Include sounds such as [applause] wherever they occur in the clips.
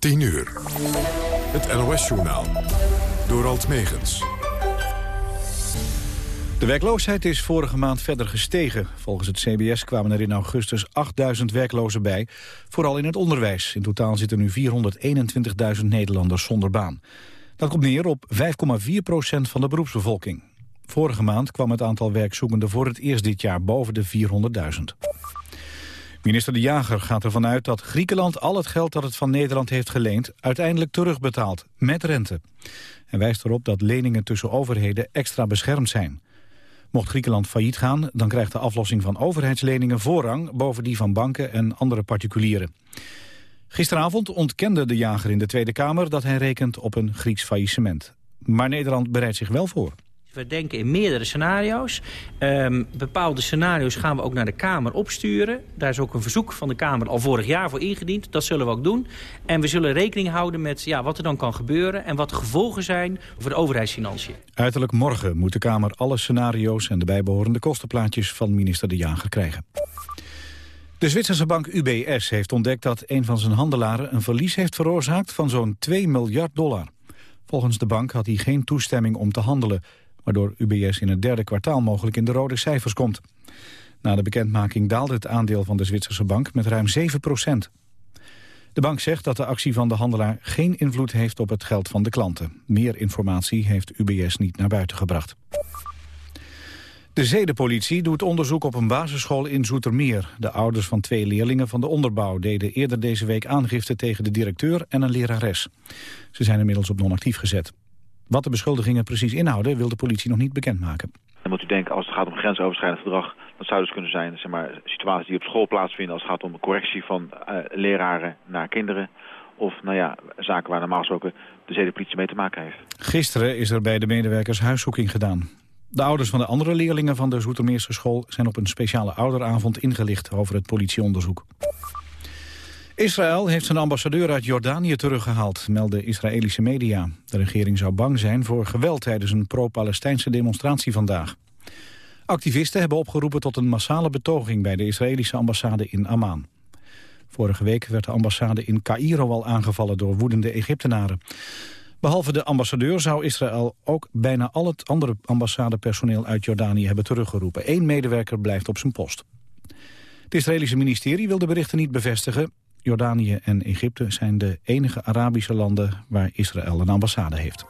10 uur. Het NOS-journaal. Door Alt Megens. De werkloosheid is vorige maand verder gestegen. Volgens het CBS kwamen er in augustus 8000 werklozen bij. Vooral in het onderwijs. In totaal zitten nu 421.000 Nederlanders zonder baan. Dat komt neer op 5,4 procent van de beroepsbevolking. Vorige maand kwam het aantal werkzoekenden voor het eerst dit jaar boven de 400.000. Minister De Jager gaat ervan uit dat Griekenland al het geld dat het van Nederland heeft geleend uiteindelijk terugbetaalt, met rente. Hij wijst erop dat leningen tussen overheden extra beschermd zijn. Mocht Griekenland failliet gaan, dan krijgt de aflossing van overheidsleningen voorrang boven die van banken en andere particulieren. Gisteravond ontkende de jager in de Tweede Kamer dat hij rekent op een Grieks faillissement. Maar Nederland bereidt zich wel voor. We denken in meerdere scenario's. Um, bepaalde scenario's gaan we ook naar de Kamer opsturen. Daar is ook een verzoek van de Kamer al vorig jaar voor ingediend. Dat zullen we ook doen. En we zullen rekening houden met ja, wat er dan kan gebeuren... en wat de gevolgen zijn voor de overheidsfinanciën. Uiterlijk morgen moet de Kamer alle scenario's... en de bijbehorende kostenplaatjes van minister De Jager krijgen. De Zwitserse bank UBS heeft ontdekt dat een van zijn handelaren... een verlies heeft veroorzaakt van zo'n 2 miljard dollar. Volgens de bank had hij geen toestemming om te handelen waardoor UBS in het derde kwartaal mogelijk in de rode cijfers komt. Na de bekendmaking daalde het aandeel van de Zwitserse bank met ruim 7 procent. De bank zegt dat de actie van de handelaar geen invloed heeft op het geld van de klanten. Meer informatie heeft UBS niet naar buiten gebracht. De zedenpolitie doet onderzoek op een basisschool in Zoetermeer. De ouders van twee leerlingen van de onderbouw deden eerder deze week aangifte tegen de directeur en een lerares. Ze zijn inmiddels op non-actief gezet. Wat de beschuldigingen precies inhouden wil de politie nog niet bekendmaken. Dan moet u denken, als het gaat om grensoverschrijdend gedrag... dat zou dus kunnen zijn zeg maar, situaties die op school plaatsvinden... als het gaat om de correctie van uh, leraren naar kinderen... of nou ja, zaken waar normaal gesproken de zedenpolitie mee te maken heeft. Gisteren is er bij de medewerkers huiszoeking gedaan. De ouders van de andere leerlingen van de Zoetermeerse school... zijn op een speciale ouderavond ingelicht over het politieonderzoek. Israël heeft zijn ambassadeur uit Jordanië teruggehaald, melden Israëlische media. De regering zou bang zijn voor geweld tijdens een pro-Palestijnse demonstratie vandaag. Activisten hebben opgeroepen tot een massale betoging bij de Israëlische ambassade in Amman. Vorige week werd de ambassade in Cairo al aangevallen door woedende Egyptenaren. Behalve de ambassadeur zou Israël ook bijna al het andere ambassadepersoneel uit Jordanië hebben teruggeroepen. Eén medewerker blijft op zijn post. Het Israëlische ministerie wil de berichten niet bevestigen. Jordanië en Egypte zijn de enige Arabische landen waar Israël een ambassade heeft.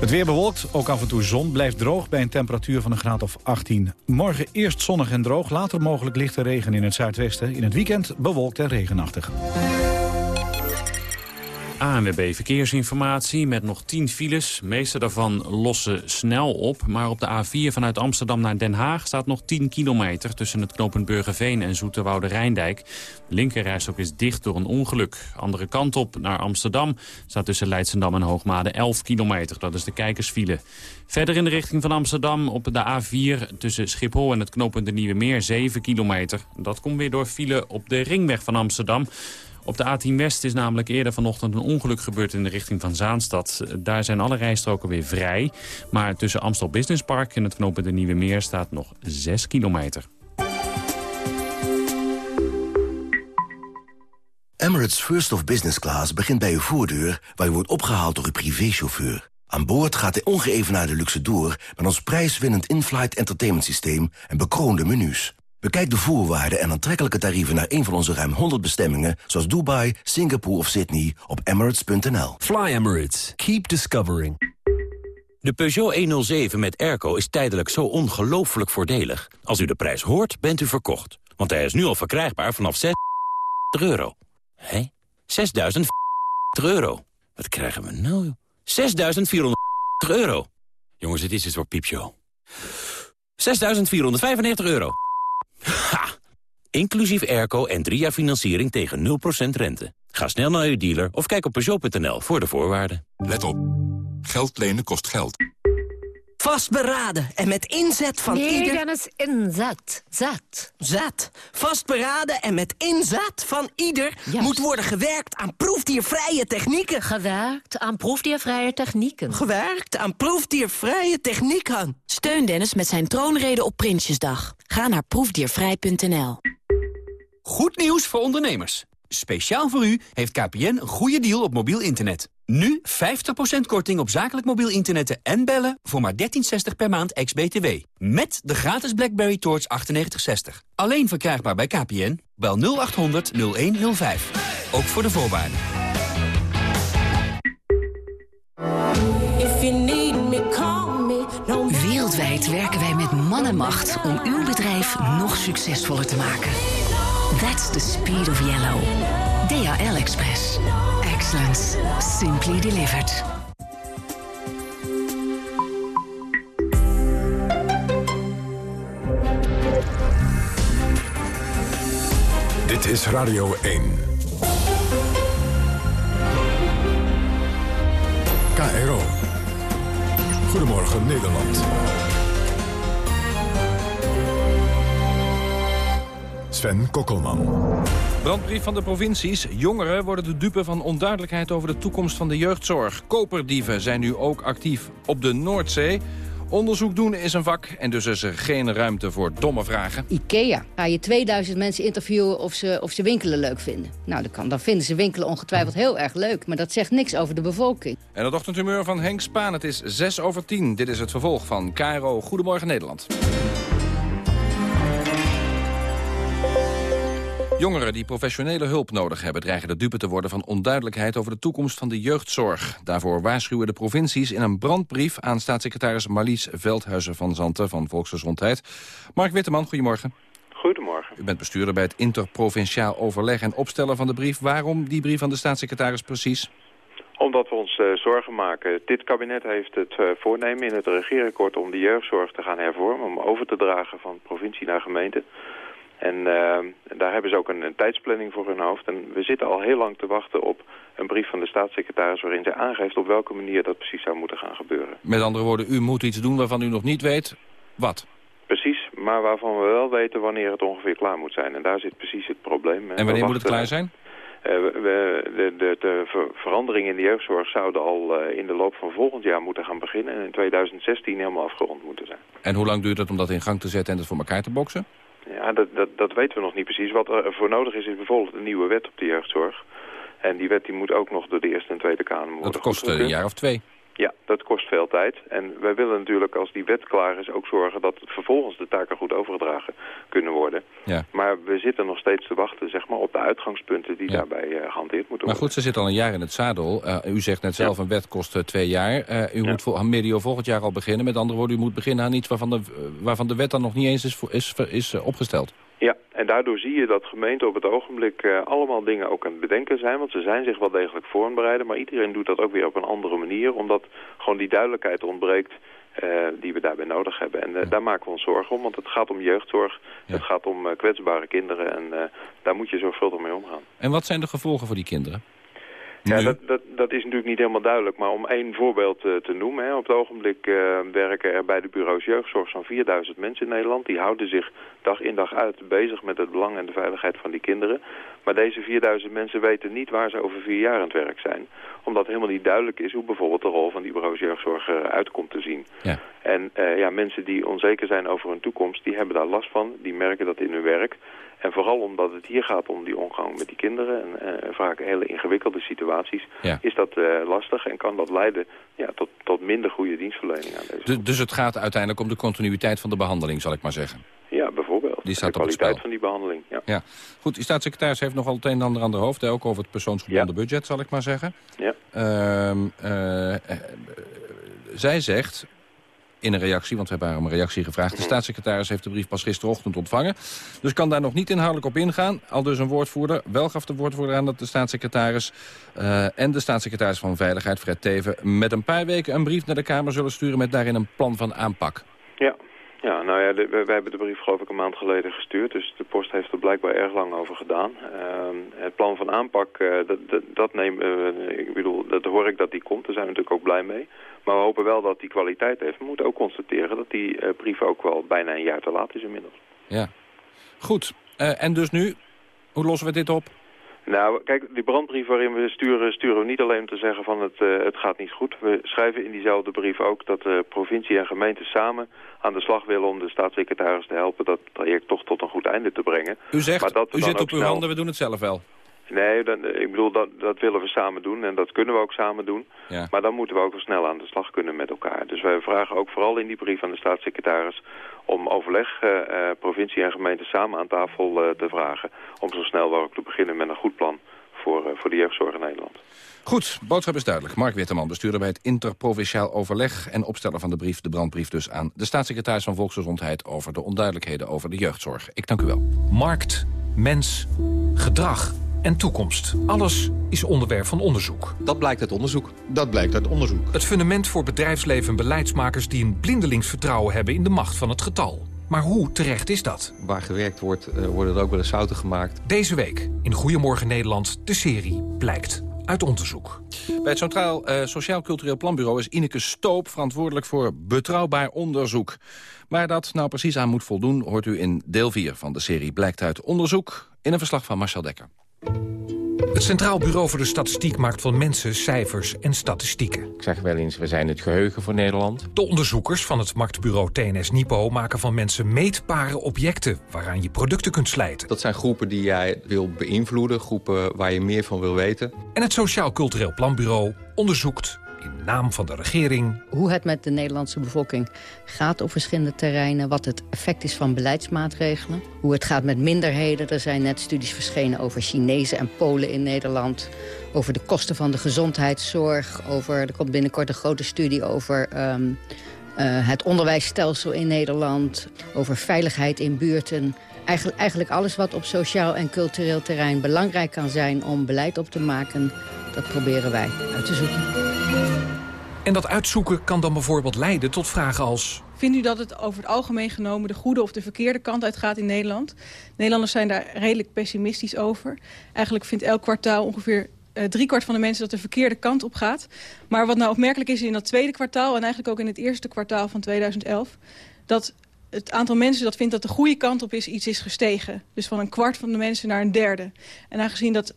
Het weer bewolkt, ook af en toe zon, blijft droog bij een temperatuur van een graad of 18. Morgen eerst zonnig en droog, later mogelijk lichte regen in het zuidwesten. In het weekend bewolkt en regenachtig. ANWB Verkeersinformatie met nog 10 files. De meeste daarvan lossen snel op. Maar op de A4 vanuit Amsterdam naar Den Haag staat nog 10 kilometer... tussen het knooppunt Burgerveen en Zoeterwoude Rijndijk. De linkerrijstok is dicht door een ongeluk. Andere kant op naar Amsterdam staat tussen Leidsendam en Hoogmade 11 kilometer. Dat is de kijkersfile. Verder in de richting van Amsterdam op de A4 tussen Schiphol en het knooppunt de Nieuwe Meer 7 kilometer. Dat komt weer door file op de ringweg van Amsterdam. Op de A10 West is namelijk eerder vanochtend een ongeluk gebeurd in de richting van Zaanstad. Daar zijn alle rijstroken weer vrij. Maar tussen Amstel Business Park en het knooppunt de Nieuwe Meer staat nog 6 kilometer. Emirates First of Business Class begint bij uw voordeur... waar u wordt opgehaald door uw privéchauffeur. Aan boord gaat de ongeëvenaarde luxe door... met ons prijswinnend in-flight entertainment systeem en bekroonde menus. Bekijk de voorwaarden en aantrekkelijke tarieven naar een van onze ruim 100 bestemmingen... zoals Dubai, Singapore of Sydney op emirates.nl. Fly Emirates. Keep discovering. De Peugeot 107 met airco is tijdelijk zo ongelooflijk voordelig. Als u de prijs hoort, bent u verkocht. Want hij is nu al verkrijgbaar vanaf 6 [laughs] euro. Hé? 6.000 [laughs] euro. Wat krijgen we nou? 6.400 [laughs] euro. Jongens, dit is het voor piepshow. 6.495 euro. Ha! Inclusief airco en drie jaar financiering tegen 0% rente. Ga snel naar uw dealer of kijk op Peugeot.nl voor de voorwaarden. Let op. Geld lenen kost geld. Vastberaden en met inzet van nee, ieder... Nee, Dennis, inzet. Zet. Zet. Vastberaden en met inzet van ieder... moet worden gewerkt aan proefdiervrije technieken. Gewerkt aan proefdiervrije technieken. Gewerkt aan proefdiervrije technieken. Steun Dennis met zijn troonrede op Prinsjesdag. Ga naar proefdiervrij.nl. Goed nieuws voor ondernemers. Speciaal voor u heeft KPN een goede deal op mobiel internet. Nu 50% korting op zakelijk mobiel internetten en bellen voor maar 13,60 per maand ex-BTW. Met de gratis BlackBerry Torch 9860. Alleen verkrijgbaar bij KPN. Bel 0800 0105. Ook voor de voorwaarden. Wereldwijd werken wij met man en macht om uw bedrijf nog succesvoller te maken. That's the speed of yellow. DHL Express. Excellence. Simply delivered. Dit is Radio 1. KRO. Goedemorgen Nederland. Sven Kokkelman. Brandbrief van de provincies. Jongeren worden de dupe van onduidelijkheid over de toekomst van de jeugdzorg. Koperdieven zijn nu ook actief op de Noordzee. Onderzoek doen is een vak en dus is er geen ruimte voor domme vragen. IKEA. Ga je 2000 mensen interviewen of ze, of ze winkelen leuk vinden? Nou, dat kan, dan vinden ze winkelen ongetwijfeld heel erg leuk. Maar dat zegt niks over de bevolking. En het ochtendhumeur van Henk Spaan. Het is 6 over 10. Dit is het vervolg van KRO Goedemorgen Nederland. Jongeren die professionele hulp nodig hebben... dreigen de dupe te worden van onduidelijkheid over de toekomst van de jeugdzorg. Daarvoor waarschuwen de provincies in een brandbrief... aan staatssecretaris Marlies Veldhuizen van Zanten van Volksgezondheid. Mark Witteman, goedemorgen. Goedemorgen. U bent bestuurder bij het interprovinciaal overleg en opstellen van de brief. Waarom die brief van de staatssecretaris precies? Omdat we ons uh, zorgen maken. Dit kabinet heeft het uh, voornemen in het regeerakkoord om de jeugdzorg te gaan hervormen... om over te dragen van provincie naar gemeente... En uh, daar hebben ze ook een, een, tijdsplanning voor hun hoofd. En we zitten al heel lang te wachten op een brief van de staatssecretaris... waarin zij aangeeft op welke manier dat precies zou moeten gaan gebeuren. Met andere woorden, u moet iets doen waarvan u nog niet weet wat. Precies, maar waarvan we wel weten wanneer het ongeveer klaar moet zijn. En daar zit precies het probleem. En wanneer moet het klaar zijn? Uh, we, de, de, de ver veranderingen in de jeugdzorg zouden al uh, in de loop van volgend jaar moeten gaan beginnen... en in 2016 helemaal afgerond moeten zijn. En hoe lang duurt het om dat in gang te zetten en het voor elkaar te boksen? Ja, dat, dat, dat weten we nog niet precies. Wat er voor nodig is, is bijvoorbeeld een nieuwe wet op de jeugdzorg. En die wet die moet ook nog door de Eerste en Tweede Kamer worden Dat kost een jaar of twee. Ja, dat kost veel tijd. En wij willen natuurlijk, als die wet klaar is, ook zorgen dat vervolgens de taken goed overgedragen kunnen worden. Ja. Maar we zitten nog steeds te wachten zeg maar, op de uitgangspunten die ja. daarbij uh, gehanteerd moeten worden. Maar goed, ze zit al een jaar in het zadel. Uh, u zegt net zelf, ja. een wet kost uh, twee jaar. u moet vol medio volgend jaar al beginnen. Met andere woorden, u moet beginnen aan iets waarvan de, waarvan de wet dan nog niet eens is, is, is opgesteld. En daardoor zie je dat gemeenten op het ogenblik uh, allemaal dingen ook aan het bedenken zijn. Want ze zijn zich wel degelijk voorbereiden. Maar iedereen doet dat ook weer op een andere manier. Omdat gewoon die duidelijkheid ontbreekt uh, die we daarbij nodig hebben. En uh, ja. daar maken we ons zorgen om. Want het gaat om jeugdzorg. Ja. Het gaat om kwetsbare kinderen. En daar moet je zorgvuldig mee omgaan. En wat zijn de gevolgen voor die kinderen? Ja, dat, dat, dat is natuurlijk niet helemaal duidelijk. Maar om één voorbeeld uh, te noemen. Hè, op het ogenblik uh, werken er bij de bureaus jeugdzorg zo'n 4000 mensen in Nederland. Die houden zich dag in dag uit bezig met het belang en de veiligheid van die kinderen. Maar deze 4000 mensen weten niet waar ze over vier jaar aan het werk zijn. Omdat helemaal niet duidelijk is hoe bijvoorbeeld de rol van die bureaus jeugdzorg eruit komt te zien. Ja. En uh, ja, mensen die onzeker zijn over hun toekomst, die hebben daar last van. Die merken dat in hun werk. En vooral omdat het hier gaat om die omgang met die kinderen... en uh, vaak hele ingewikkelde situaties... Ja. is dat uh, lastig en kan dat leiden ja, tot, tot minder goede dienstverlening aan deze dus, dus het gaat uiteindelijk om de continuïteit van de behandeling, zal ik maar zeggen? Ja, bijvoorbeeld. Die staat de kwaliteit van die behandeling, ja. ja. Goed, die staatssecretaris heeft nogal het een en ander aan de hoofd... Hè, ook over het persoonsgebonden ja. budget, zal ik maar zeggen. Ja. Uh, zij zegt in een reactie, want we hebben haar om een reactie gevraagd. De staatssecretaris heeft de brief pas gisterochtend ontvangen. Dus kan daar nog niet inhoudelijk op ingaan. Al dus een woordvoerder. Wel gaf de woordvoerder aan dat de staatssecretaris... Uh, en de staatssecretaris van Veiligheid, Fred Teven... met een paar weken een brief naar de Kamer zullen sturen... met daarin een plan van aanpak. Ja. Ja, nou ja, wij hebben de brief geloof ik een maand geleden gestuurd. Dus de post heeft er blijkbaar erg lang over gedaan. Uh, het plan van aanpak, uh, dat, dat, dat neem, uh, ik bedoel, dat hoor ik dat die komt. Daar zijn we natuurlijk ook blij mee. Maar we hopen wel dat die kwaliteit heeft. We moeten ook constateren dat die uh, brief ook wel bijna een jaar te laat is inmiddels. Ja, goed. Uh, en dus nu, hoe lossen we dit op? Nou, kijk, die brandbrief waarin we sturen, sturen we niet alleen om te zeggen van het, uh, het gaat niet goed. We schrijven in diezelfde brief ook dat de provincie en gemeente samen aan de slag willen om de staatssecretaris te helpen dat traject toch tot een goed einde te brengen. U zegt, maar dat u zit op uw handen, we doen het zelf wel. Nee, dan, ik bedoel, dat, dat willen we samen doen en dat kunnen we ook samen doen. Ja. Maar dan moeten we ook wel snel aan de slag kunnen met elkaar. Dus wij vragen ook vooral in die brief aan de staatssecretaris... om overleg, uh, provincie en gemeente samen aan tafel uh, te vragen... om zo snel mogelijk te beginnen met een goed plan voor, voor de jeugdzorg in Nederland. Goed, boodschap is duidelijk. Mark Witteman, bestuurder bij het Interprovinciaal Overleg... en opsteller van de brief, de brandbrief dus aan de staatssecretaris van Volksgezondheid... over de onduidelijkheden over de jeugdzorg. Ik dank u wel. Markt, mens, gedrag en toekomst. Alles is onderwerp van onderzoek. Dat blijkt uit onderzoek. Dat blijkt uit onderzoek. Het fundament voor bedrijfsleven en beleidsmakers... die een blindelingsvertrouwen hebben in de macht van het getal. Maar hoe terecht is dat? Waar gewerkt wordt, uh, worden er ook wel eens fouten gemaakt. Deze week in Goedemorgen Nederland de serie Blijkt uit onderzoek. Bij het Centraal uh, Sociaal Cultureel Planbureau is Ineke Stoop verantwoordelijk voor betrouwbaar onderzoek. Waar dat nou precies aan moet voldoen, hoort u in deel 4 van de serie Blijkt uit onderzoek in een verslag van Marcel Dekker. Het Centraal Bureau voor de Statistiek maakt van mensen cijfers en statistieken. Ik zeg wel eens, we zijn het geheugen voor Nederland. De onderzoekers van het marktbureau TNS Nipo maken van mensen meetbare objecten... waaraan je producten kunt slijten. Dat zijn groepen die jij wil beïnvloeden, groepen waar je meer van wil weten. En het Sociaal Cultureel Planbureau onderzoekt naam van de regering. Hoe het met de Nederlandse bevolking gaat op verschillende terreinen. Wat het effect is van beleidsmaatregelen. Hoe het gaat met minderheden. Er zijn net studies verschenen over Chinezen en Polen in Nederland. Over de kosten van de gezondheidszorg. Over, er komt binnenkort een grote studie over... Um, uh, het onderwijsstelsel in Nederland. Over veiligheid in buurten. Eigenlijk alles wat op sociaal en cultureel terrein belangrijk kan zijn om beleid op te maken, dat proberen wij uit te zoeken. En dat uitzoeken kan dan bijvoorbeeld leiden tot vragen als... Vindt u dat het over het algemeen genomen de goede of de verkeerde kant uitgaat in Nederland? Nederlanders zijn daar redelijk pessimistisch over. Eigenlijk vindt elk kwartaal ongeveer uh, driekwart van de mensen dat de verkeerde kant op gaat. Maar wat nou opmerkelijk is in dat tweede kwartaal... en eigenlijk ook in het eerste kwartaal van 2011... dat het aantal mensen dat vindt dat de goede kant op is, iets is gestegen. Dus van een kwart van de mensen naar een derde. En aangezien dat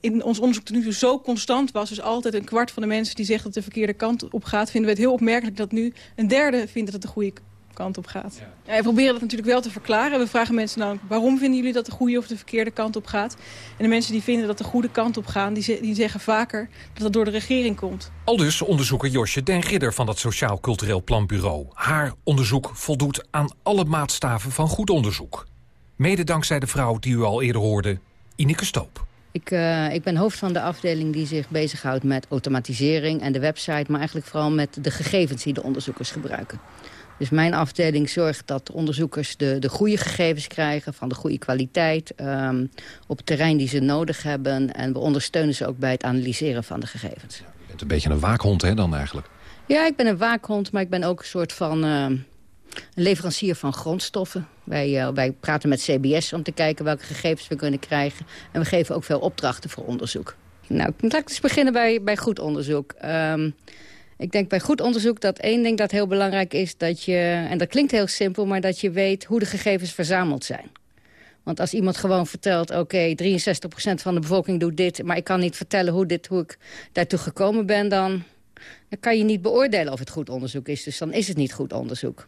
in ons onderzoek tot nu toe zo constant was... dus altijd een kwart van de mensen die zegt dat de verkeerde kant op gaat... vinden we het heel opmerkelijk dat nu een derde vindt dat het de goede kant op gaat. Ja. We proberen dat natuurlijk wel te verklaren. We vragen mensen nou, waarom vinden jullie dat de goede of de verkeerde kant op gaat? En de mensen die vinden dat de goede kant op gaan... die, die zeggen vaker dat dat door de regering komt. Aldus onderzoeker Josje Den Ridder van het Sociaal Cultureel Planbureau. Haar onderzoek voldoet aan alle maatstaven van goed onderzoek. Mede dankzij de vrouw die u al eerder hoorde, Ineke Stoop. Ik, uh, ik ben hoofd van de afdeling die zich bezighoudt met automatisering en de website... maar eigenlijk vooral met de gegevens die de onderzoekers gebruiken. Dus mijn afdeling zorgt dat onderzoekers de, de goede gegevens krijgen... van de goede kwaliteit um, op het terrein die ze nodig hebben. En we ondersteunen ze ook bij het analyseren van de gegevens. Je bent een beetje een waakhond hè, dan eigenlijk? Ja, ik ben een waakhond, maar ik ben ook een soort van... Uh, een leverancier van grondstoffen. Wij, uh, wij praten met CBS om te kijken welke gegevens we kunnen krijgen. En we geven ook veel opdrachten voor onderzoek. Nou, laat ik eens beginnen bij, bij goed onderzoek. Um, ik denk bij goed onderzoek dat één ding dat heel belangrijk is... dat je, en dat klinkt heel simpel, maar dat je weet hoe de gegevens verzameld zijn. Want als iemand gewoon vertelt, oké, okay, 63% van de bevolking doet dit... maar ik kan niet vertellen hoe, dit, hoe ik daartoe gekomen ben... Dan, dan kan je niet beoordelen of het goed onderzoek is. Dus dan is het niet goed onderzoek.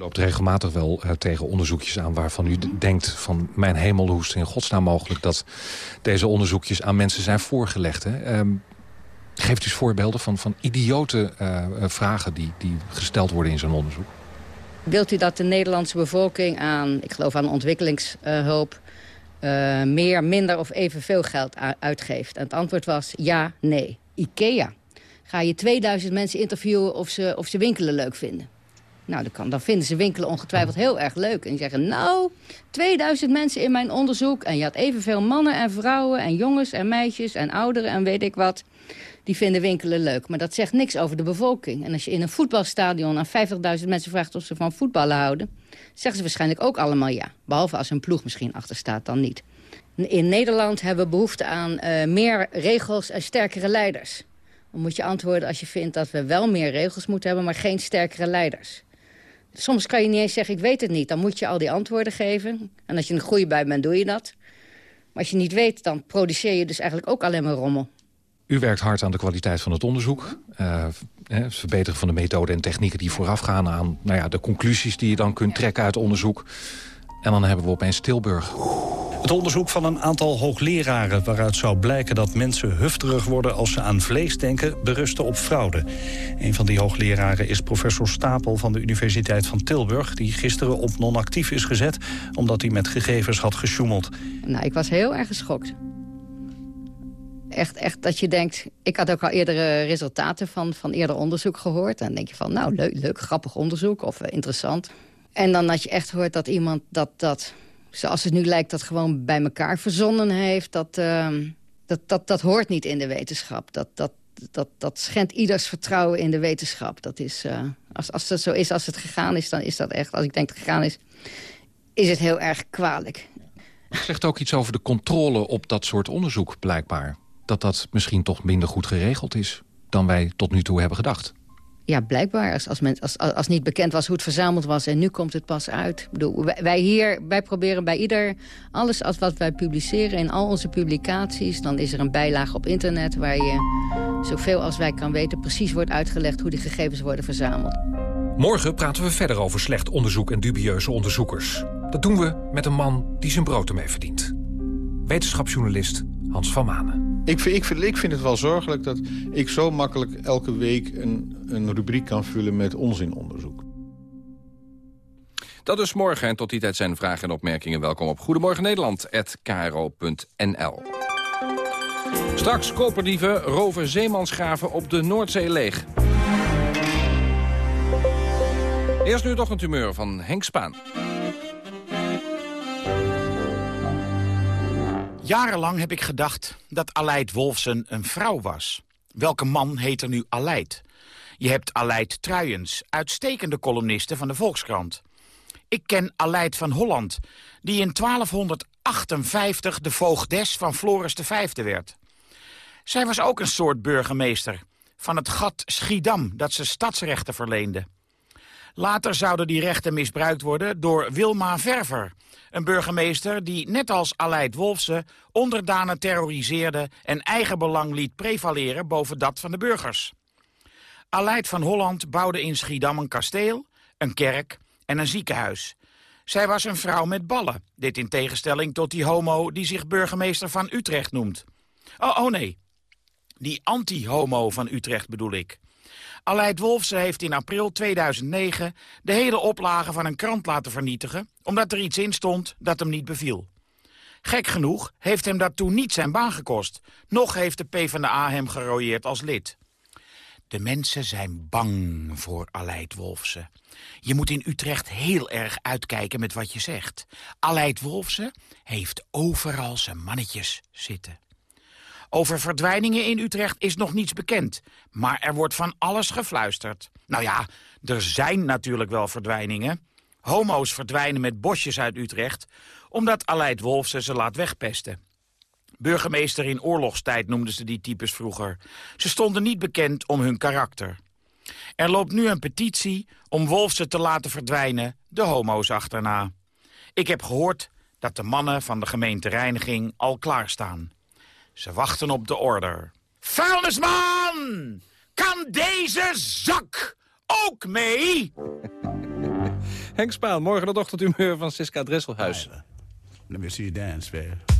Loopt regelmatig wel uh, tegen onderzoekjes aan waarvan u denkt van... mijn hemel, hoe is het in godsnaam mogelijk dat deze onderzoekjes aan mensen zijn voorgelegd. Hè? Um, Geeft u voorbeelden van, van idiote uh, vragen die, die gesteld worden in zo'n onderzoek? Wilt u dat de Nederlandse bevolking aan, ik geloof aan ontwikkelingshulp... Meer, minder of evenveel geld uitgeeft? En het antwoord was ja, nee. IKEA. Ga je 2000 mensen interviewen of ze, of ze winkelen leuk vinden? Nou, dan, vinden ze winkelen ongetwijfeld heel erg leuk. En zeggen, nou, 2000 mensen in mijn onderzoek... en je had evenveel mannen en vrouwen en jongens en meisjes en ouderen en weet ik wat die vinden winkelen leuk. Maar dat zegt niks over de bevolking. En als je in een voetbalstadion aan 50.000 mensen vraagt of ze van voetballen houden... zeggen ze waarschijnlijk ook allemaal ja. Behalve als een ploeg misschien achter staat, dan niet. In Nederland hebben we behoefte aan uh, meer regels en sterkere leiders. Dan moet je antwoorden als je vindt dat we wel meer regels moeten hebben... maar geen sterkere leiders. Soms kan je niet eens zeggen, ik weet het niet. Dan moet je al die antwoorden geven. En als je een goede bij bent, doe je dat. Maar als je niet weet, dan produceer je dus eigenlijk ook alleen maar rommel. U werkt hard aan de kwaliteit van het onderzoek. Uh, het verbeteren van de methoden en technieken die voorafgaan aan nou ja, de conclusies die je dan kunt trekken uit onderzoek. En dan hebben we opeens Tilburg. Het onderzoek van een aantal hoogleraren... waaruit zou blijken dat mensen hufterig worden als ze aan vlees denken... berustte op fraude. Een van die hoogleraren is professor Stapel van de Universiteit van Tilburg... die gisteren op non-actief is gezet... omdat hij met gegevens had gesjoemeld. Nou, ik was heel erg geschokt. Echt, echt dat je denkt... Ik had ook al eerdere resultaten van, van eerder onderzoek gehoord. En dan denk je van, nou, leuk, leuk grappig onderzoek of eh, interessant. En dan dat je echt hoort dat iemand dat, dat, zoals het nu lijkt... dat gewoon bij elkaar verzonnen heeft. Dat, ehm, dat, dat, dat hoort niet in de wetenschap. Dat, dat, dat, dat schendt ieders vertrouwen in de wetenschap. Dat is, eh, als, als het zo is, als het gegaan is, dan is dat echt... Als ik denk dat het gegaan is, is het heel erg kwalijk. Het zegt ook iets over de controle op dat soort onderzoek, blijkbaar. Dat dat misschien toch minder goed geregeld is dan wij tot nu toe hebben gedacht. Ja, blijkbaar. Als, als, men, als, als niet bekend was hoe het verzameld was en nu komt het pas uit. Bedoel, wij, wij hier, wij proberen bij ieder, alles als wat wij publiceren in al onze publicaties... dan is er een bijlage op internet waar je zoveel als wij kan weten... precies wordt uitgelegd hoe die gegevens worden verzameld. Morgen praten we verder over slecht onderzoek en dubieuze onderzoekers. Dat doen we met een man die zijn brood ermee verdient. Wetenschapsjournalist Hans van Manen. Ik vind, ik, vind, vind het wel zorgelijk dat ik zo makkelijk elke week een, een rubriek kan vullen met onzinonderzoek. Dat is morgen en tot die tijd zijn vragen en opmerkingen welkom op Goedemorgen Nederland@kro.nl. Straks koperdieven roven zeemansgraven op de Noordzee leeg. Eerst nu toch een tumeur van Henk Spaan. Jarenlang heb ik gedacht dat Aleid Wolfsen een vrouw was. Welke man heet er nu Aleid? Je hebt Aleid Truijens, uitstekende columniste van de Volkskrant. Ik ken Aleid van Holland, die in 1258 de voogdes van Floris V werd. Zij was ook een soort burgemeester, van het gat Schiedam dat ze stadsrechten verleende. Later zouden die rechten misbruikt worden door Wilma Verver... een burgemeester die, net als Aleid Wolfse... onderdanen terroriseerde en eigen belang liet prevaleren... boven dat van de burgers. Aleid van Holland bouwde in Schiedam een kasteel, een kerk en een ziekenhuis. Zij was een vrouw met ballen, dit in tegenstelling tot die homo... die zich burgemeester van Utrecht noemt. Oh, oh nee, die anti-homo van Utrecht bedoel ik... Aleid Wolfse heeft in april 2009 de hele oplage van een krant laten vernietigen... omdat er iets in stond dat hem niet beviel. Gek genoeg heeft hem dat toen niet zijn baan gekost. Nog heeft de PvdA hem gerooieerd als lid. De mensen zijn bang voor Aleid Wolfse. Je moet in Utrecht heel erg uitkijken met wat je zegt. Aleid Wolfse heeft overal zijn mannetjes zitten. Over verdwijningen in Utrecht is nog niets bekend. Maar er wordt van alles gefluisterd. Nou ja, er zijn natuurlijk wel verdwijningen. Homo's verdwijnen met bosjes uit Utrecht... omdat Aleid Wolfse ze laat wegpesten. Burgemeester in oorlogstijd noemden ze die types vroeger. Ze stonden niet bekend om hun karakter. Er loopt nu een petitie om Wolfse te laten verdwijnen, de homo's achterna. Ik heb gehoord dat de mannen van de gemeentereiniging al klaarstaan. Ze wachten op de order. Vuilnisman! Kan deze zak ook mee? [laughs] Henk Spaan, morgen het ochtendhumeur van Siska Dresselhuis. Let me see you dance, man.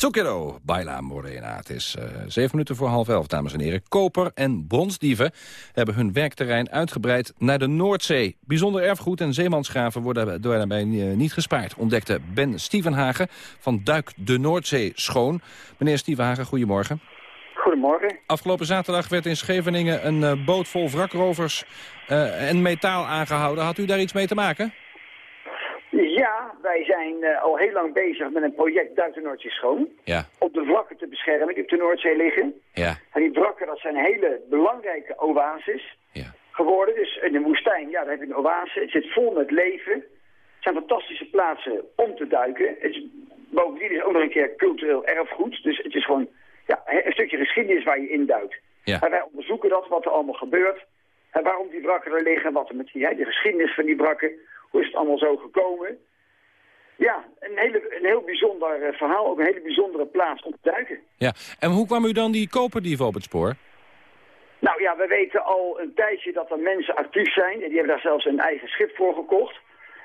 Zucchero, Baila Morena. Het is uh, zeven minuten voor half elf, dames en heren. Koper- en bronsdieven hebben hun werkterrein uitgebreid naar de Noordzee. Bijzonder erfgoed en zeemansgraven worden daarbij niet gespaard... ontdekte Ben Stievenhagen van Duik de Noordzee schoon. Meneer Stievenhagen, goedemorgen. Goedemorgen. Afgelopen zaterdag werd in Scheveningen een uh, boot vol wrakrovers uh, en metaal aangehouden. Had u daar iets mee te maken? Ja, wij zijn uh, al heel lang bezig met een project Duik de Noordzee schoon. Ja. Op de wrakken te beschermen die op de Noordzee liggen. Ja. En die wrakken, dat zijn hele belangrijke oases ja. geworden. Dus in de woestijn, ja, daar heb je een oase. Het zit vol met leven. Het zijn fantastische plaatsen om te duiken. Het is, bovendien is het ook nog een keer cultureel erfgoed. Dus het is gewoon ja, een stukje geschiedenis waar je induikt. Ja. En wij onderzoeken dat, wat er allemaal gebeurt. En waarom die wrakken er liggen, wat er met die, de geschiedenis van die wrakken, hoe is het allemaal zo gekomen. Ja, een, hele, een heel bijzonder uh, verhaal, ook een hele bijzondere plaats om te duiken. Ja, en hoe kwam u dan die koperdieven op het spoor? Nou ja, we weten al een tijdje dat er mensen actief zijn. En die hebben daar zelfs een eigen schip voor gekocht.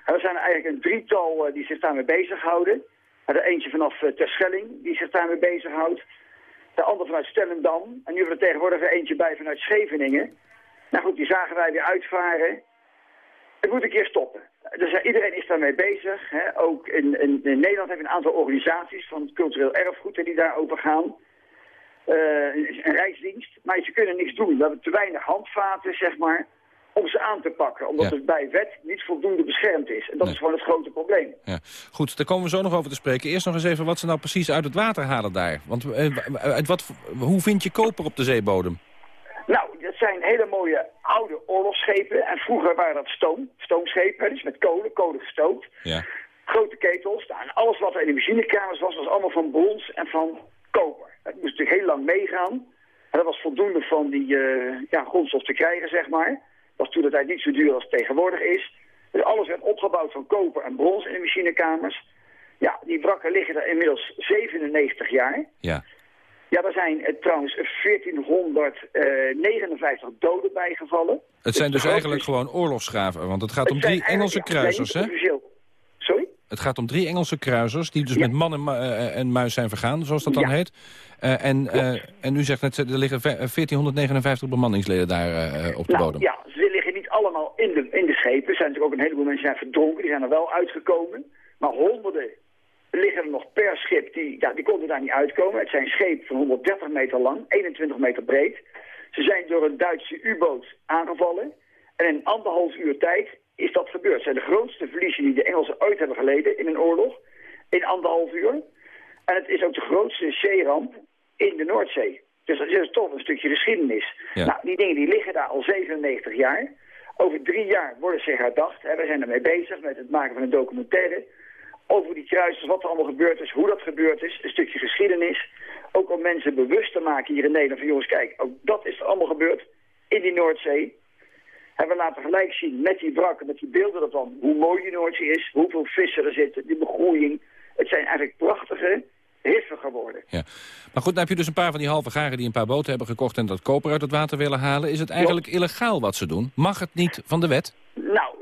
En er zijn eigenlijk een drietal uh, die zich daarmee bezighouden. Er eentje vanaf uh, Terschelling die zich daarmee bezighoudt. De ander vanuit Stellendam. En nu hebben we er tegenwoordig er eentje bij vanuit Scheveningen. Nou goed, die zagen wij weer uitvaren. Het moet een keer stoppen. Dus uh, iedereen is daarmee bezig. Hè. Ook in, in, in, Nederland hebben we een aantal organisaties van cultureel erfgoed die daarover gaan. Uh, een reisdienst. Maar ze kunnen niks doen. We hebben te weinig handvaten, zeg maar, om ze aan te pakken. Omdat ja. het bij wet niet voldoende beschermd is. En dat nee. is gewoon het grote probleem. Ja. Goed, daar komen we zo nog over te spreken. Eerst nog eens even wat ze nou precies uit het water halen daar. Want uit wat, hoe vind je koper op de zeebodem? Dat zijn hele mooie oude oorlogsschepen. En vroeger waren dat stoom, stoomschepen, dus met kolen, kolen gestookt. Ja. Grote ketels. Nou, en alles wat er in de machinekamers was, was allemaal van brons en van koper. Dat moest natuurlijk heel lang meegaan. En dat was voldoende van die uh, ja, grondstof te krijgen, zeg maar. Dat was toen de tijd niet zo duur als het tegenwoordig is. Dus alles werd opgebouwd van koper en brons in de machinekamers. Ja, die wrakken liggen er inmiddels 97 jaar. Ja. Ja, er zijn uh, trouwens 1459 doden bijgevallen. Het zijn dus, dus eigenlijk is... gewoon oorlogsgraven, want het gaat om het drie Engelse ja, kruisers, hè? Sorry? Het gaat om drie Engelse kruisers die dus ja. met man en, uh, en, muis zijn vergaan, zoals dat dan ja. heet. Uh, en, en u zegt net, er liggen 1459 bemanningsleden daar op de nou, bodem. Ja, ze liggen niet allemaal in de, in de schepen. Er zijn natuurlijk ook een heleboel mensen zijn verdronken, die zijn er wel uitgekomen. Maar honderden liggen er nog per schip, die, ja, die konden daar niet uitkomen. Het zijn schepen van 130 meter lang, 21 meter breed. Ze zijn door een Duitse U-boot aangevallen. En in anderhalf uur tijd is dat gebeurd. Het zijn de grootste verliezen die de Engelsen ooit hebben geleden in een oorlog. In anderhalf uur. En het is ook de grootste zeeramp in de Noordzee. Dus dat is toch een stukje geschiedenis. Ja. Nou, die dingen die liggen daar al 97 jaar. Over drie jaar worden ze herdacht. We zijn ermee bezig met het maken van een documentaire over die kruisers, wat er allemaal gebeurd is, hoe dat gebeurd is, een stukje geschiedenis. Ook om mensen bewust te maken hier in Nederland van jongens, kijk, ook dat is er allemaal gebeurd in die Noordzee. En we laten gelijk zien met die wrakken, met die beelden ervan, hoe mooi die Noordzee is, hoeveel vissen er zitten, die begroeiing. Het zijn eigenlijk prachtige hiffen geworden. Ja. Maar goed, dan heb je dus een paar van die halve garen die een paar boten hebben gekocht en dat koper uit het water willen halen. Is het eigenlijk illegaal wat ze doen? Mag het niet van de wet? Nou,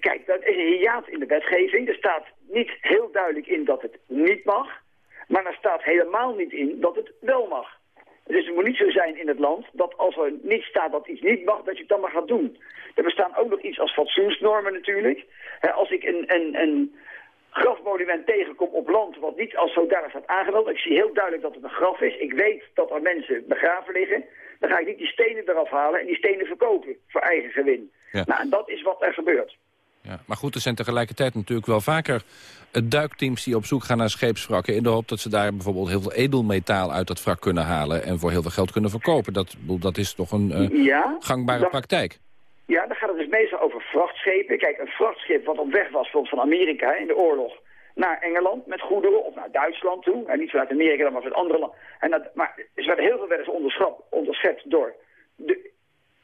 kijk, dat is een hiaat in de wetgeving. Er staat niet heel duidelijk in dat het niet mag. Maar er staat helemaal niet in dat het wel mag. Dus het moet niet zo zijn in het land dat als er niet staat dat iets niet mag, dat je het dan maar gaat doen. Er bestaan ook nog iets als fatsoensnormen natuurlijk. als ik een, een, een grafmonument tegenkom op land wat niet als zodanig staat aangemeld. Ik zie heel duidelijk dat het een graf is. Ik weet dat er mensen begraven liggen. Dan ga ik niet die stenen eraf halen en die stenen verkopen voor eigen gewin. Ja. Nou, en dat is wat er gebeurt. Ja, maar goed, er zijn tegelijkertijd natuurlijk wel vaker duikteams die op zoek gaan naar scheepswrakken... in de hoop dat ze daar bijvoorbeeld heel veel edelmetaal uit dat wrak kunnen halen... en voor heel veel geld kunnen verkopen. Dat, dat is toch een uh, ja, gangbare praktijk? Ja, dan gaat het dus meestal over vrachtschepen. Kijk, een vrachtschip wat op weg was bijvoorbeeld van Amerika in de oorlog... naar Engeland met goederen of naar Duitsland toe. En niet vanuit Amerika, dan maar vanuit andere landen. En dat, maar er werden heel veel werden ze onderschept door de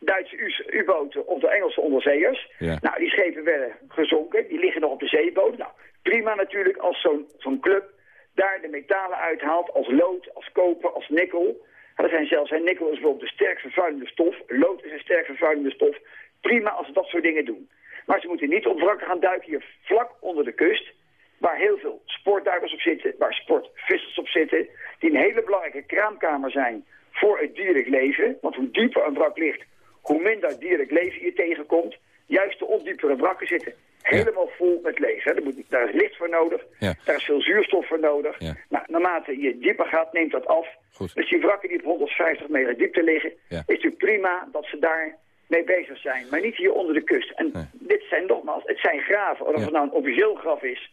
Duitse U-boten of de Engelse onderzeeërs. Ja. Nou, die schepen werden gezonken, die liggen nog op de zeeboot. Nou, prima natuurlijk als zo'n zo'n club daar de metalen uithaalt als lood, als koper, als nikkel. Er zijn zelfs, hè, nikkel is bijvoorbeeld een sterk vervuilende stof, lood is een sterk vervuilende stof. Prima als ze dat soort dingen doen. Maar ze moeten niet op wrakken gaan duiken hier vlak onder de kust, waar heel veel sportduikers op zitten, waar sportvissers op zitten, die een hele belangrijke kraamkamer zijn voor het dierlijk leven. Want hoe dieper een wrak ligt, hoe minder dierlijk leven je tegenkomt. Juist de ondiepere wrakken zitten helemaal vol met leven. Daar, moet, daar is licht voor nodig, daar is veel zuurstof voor nodig. Nou, naarmate je dieper gaat, neemt dat af. Dus die wrakken die op 150 meter diepte liggen, is natuurlijk prima dat ze daar mee bezig zijn. Maar niet hier onder de kust. En dit zijn nogmaals, het zijn graven. Of het nou een officieel graf is,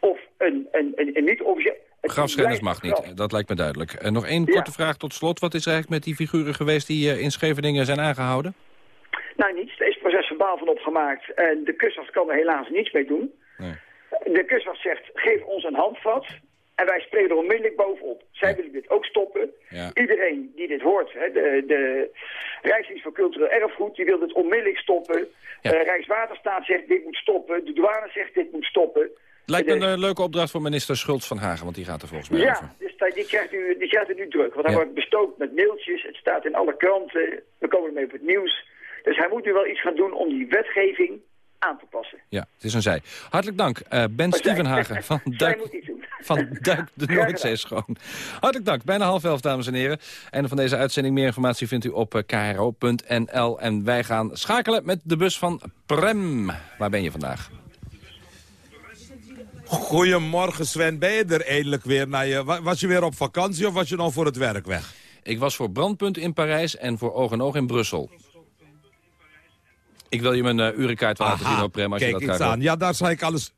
of een, een, een, een niet-officieel... Grafschennis mag niet, dat lijkt me duidelijk. En nog één korte vraag tot slot. Wat is er eigenlijk met die figuren geweest die uh, in Scheveningen zijn aangehouden? Nou, niets. Er is proces verbaal van opgemaakt. En de kustwacht kan er helaas niets mee doen. Nee. De kustwacht zegt, geef ons een handvat. En wij spreken er onmiddellijk bovenop. Zij willen dit ook stoppen. Iedereen die dit hoort, hè, de, de Rijksdienst voor Cultureel Erfgoed, die wil dit onmiddellijk stoppen. Ja. Uh, Rijkswaterstaat zegt dit moet stoppen. De douane zegt dit moet stoppen. Lijkt me een uh, leuke opdracht voor minister Schultz van Hagen, want die gaat er volgens mij ja, over. Ja, dus die krijgt, u, die krijgt u nu druk. Want hij wordt bestookt met mailtjes, het staat in alle kranten, we komen ermee op het nieuws. Dus hij moet nu wel iets gaan doen om die wetgeving aan te passen. Ja, het is een zij. Hartelijk dank, uh, Ben Stevenhagen [laughs] van Duik, [laughs] van Duik de [laughs] Noordzee Schoon. Hartelijk dank, bijna half elf, dames en heren. Einde van deze uitzending. Meer informatie vindt u op eh, kro.nl. En wij gaan schakelen met de bus van Prem. Waar ben je vandaag? Goedemorgen Sven, ben je er eindelijk weer? Naar je, was je weer op vakantie of was je nog voor het werk weg? Ik was voor Brandpunt in Parijs en voor Oog en Oog in Brussel. Ik wil je mijn uh, urenkaart wel laten zien op Prem. Als kijk je dat eens aan. Ja, daar zal ik alles...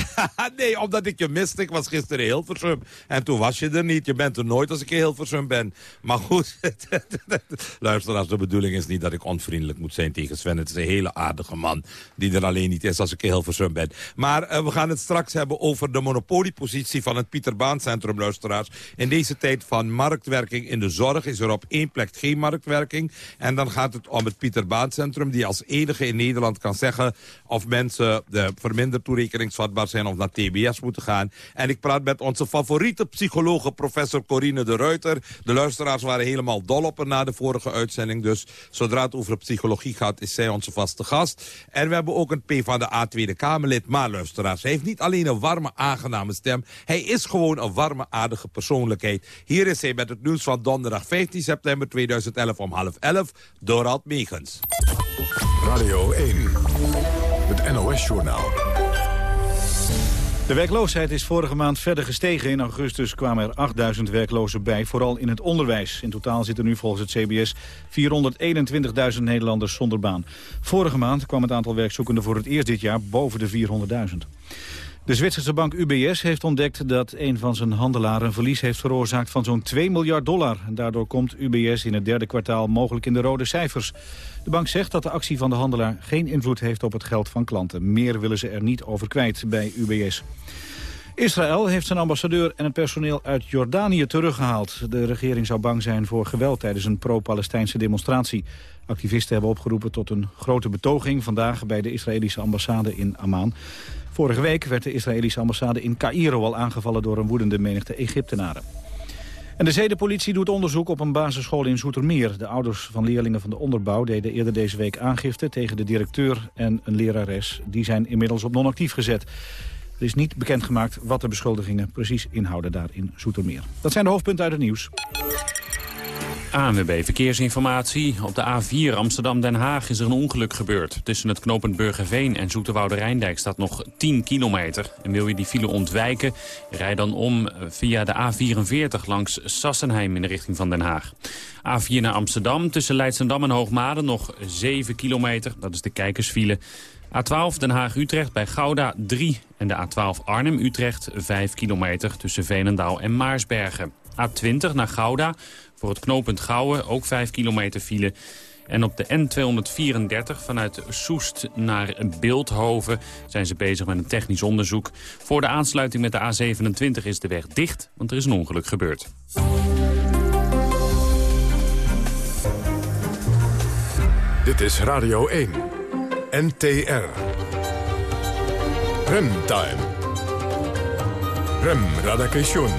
[laughs] nee, omdat ik je miste. Ik was gisteren in Hilversum. En toen was je er niet. Je bent er nooit als ik in Hilversum ben. Maar goed, [laughs] luister, als de bedoeling is niet dat ik onvriendelijk moet zijn tegen Sven. Het is een hele aardige man die er alleen niet is als ik in Hilversum ben. Maar uh, we gaan het straks hebben over de monopoliepositie van het Pieter Baan Centrum, luisteraars. In deze tijd van marktwerking in de zorg is er op één plek geen marktwerking. En dan gaat het om het Pieter Baan Centrum, die als enige in Nederland kan zeggen of mensen de verminderd toerekeningsvatbaar zijn of naar TBS moeten gaan. En ik praat met onze favoriete psychologe, professor Corine de Ruiter. De luisteraars waren helemaal dol op haar na de vorige uitzending. Dus zodra het over psychologie gaat, is zij onze vaste gast. En we hebben ook een P van de A Tweede Kamerlid. Maar luisteraars, hij heeft niet alleen een warme, aangename stem. Hij is gewoon een warme, aardige persoonlijkheid. Hier is hij met het nieuws van donderdag 15 september 2011 om half 11. Dorald Megens. Radio 1, het NOS-journaal. De werkloosheid is vorige maand verder gestegen. In augustus kwamen er 8000 werklozen bij, vooral in het onderwijs. In totaal zitten nu volgens het CBS 421.000 Nederlanders zonder baan. Vorige maand kwam het aantal werkzoekenden voor het eerst dit jaar boven de 400.000. De Zwitserse bank UBS heeft ontdekt dat een van zijn handelaren een verlies heeft veroorzaakt van zo'n 2 miljard dollar. Daardoor komt UBS in het derde kwartaal mogelijk in de rode cijfers. De bank zegt dat de actie van de handelaar geen invloed heeft op het geld van klanten. Meer willen ze er niet over kwijt bij UBS. Israël heeft zijn ambassadeur en het personeel uit Jordanië teruggehaald. De regering zou bang zijn voor geweld tijdens een pro-Palestijnse demonstratie. Activisten hebben opgeroepen tot een grote betoging vandaag bij de Israëlische ambassade in Amman. Vorige week werd de Israëlische ambassade in Cairo al aangevallen door een woedende menigte Egyptenaren. En de zedenpolitie doet onderzoek op een basisschool in Zoetermeer. De ouders van leerlingen van de onderbouw deden eerder deze week aangifte tegen de directeur en een lerares. Die zijn inmiddels op non-actief gezet. Er is niet bekendgemaakt wat de beschuldigingen precies inhouden daar in Zoetermeer. Dat zijn de hoofdpunten uit het nieuws. ANWB Verkeersinformatie. Op de A4 Amsterdam-Den Haag is er een ongeluk gebeurd. Tussen het knooppunt Burgerveen en Zoeterwoude Rijndijk staat nog 10 kilometer. En wil je die file ontwijken, rijd dan om via de A44 langs Sassenheim in de richting van Den Haag. A4 naar Amsterdam tussen Leidsendam en Hoogmade nog 7 kilometer. Dat is de kijkersfile. A12 Den Haag-Utrecht bij Gouda 3 en de A12 Arnhem-Utrecht 5 kilometer tussen Veenendaal en Maarsbergen. A20 naar Gouda voor het knooppunt Gouwen ook 5 kilometer file. En op de N234 vanuit Soest naar Beeldhoven zijn ze bezig met een technisch onderzoek. Voor de aansluiting met de A27 is de weg dicht, want er is een ongeluk gebeurd. Dit is Radio 1. NTR. Remtime. Rem Radakation.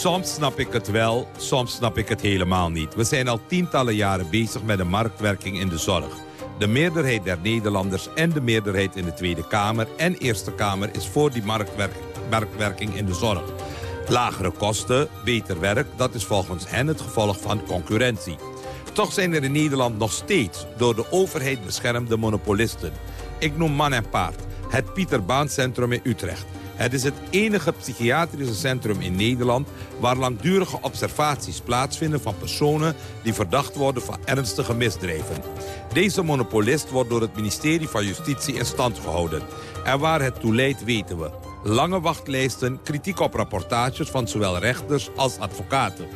Soms snap ik het wel, soms snap ik het helemaal niet. We zijn al tientallen jaren bezig met de marktwerking in de zorg. De meerderheid der Nederlanders en de meerderheid in de Tweede Kamer en Eerste Kamer is voor die marktwerking, marktwerking in de zorg. Lagere kosten, beter werk, dat is volgens hen het gevolg van concurrentie. Toch zijn er in Nederland nog steeds door de overheid beschermde monopolisten. Ik noem man en paard, het Pieter Baan Centrum in Utrecht. Het is het enige psychiatrische centrum in Nederland... waar langdurige observaties plaatsvinden van personen... die verdacht worden van ernstige misdrijven. Deze monopolist wordt door het ministerie van Justitie in stand gehouden. En waar het toe leidt weten we. Lange wachtlijsten, kritiek op rapportages van zowel rechters als advocaten.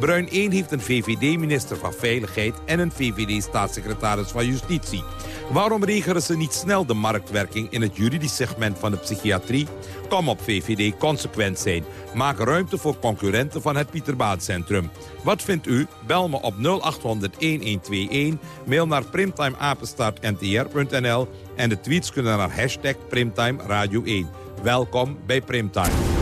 Bruin 1 heeft een VVD-minister van Veiligheid en een VVD-staatssecretaris van Justitie. Waarom regelen ze niet snel de marktwerking in het juridisch segment van de psychiatrie? Kom op VVD, consequent zijn. Maak ruimte voor concurrenten van het Pieterbaancentrum. Wat vindt u? Bel me op 0800-1121, mail naar primtimeapenstaartntr.nl en de tweets kunnen naar hashtag Primtime Radio 1. Welkom bij Primtime.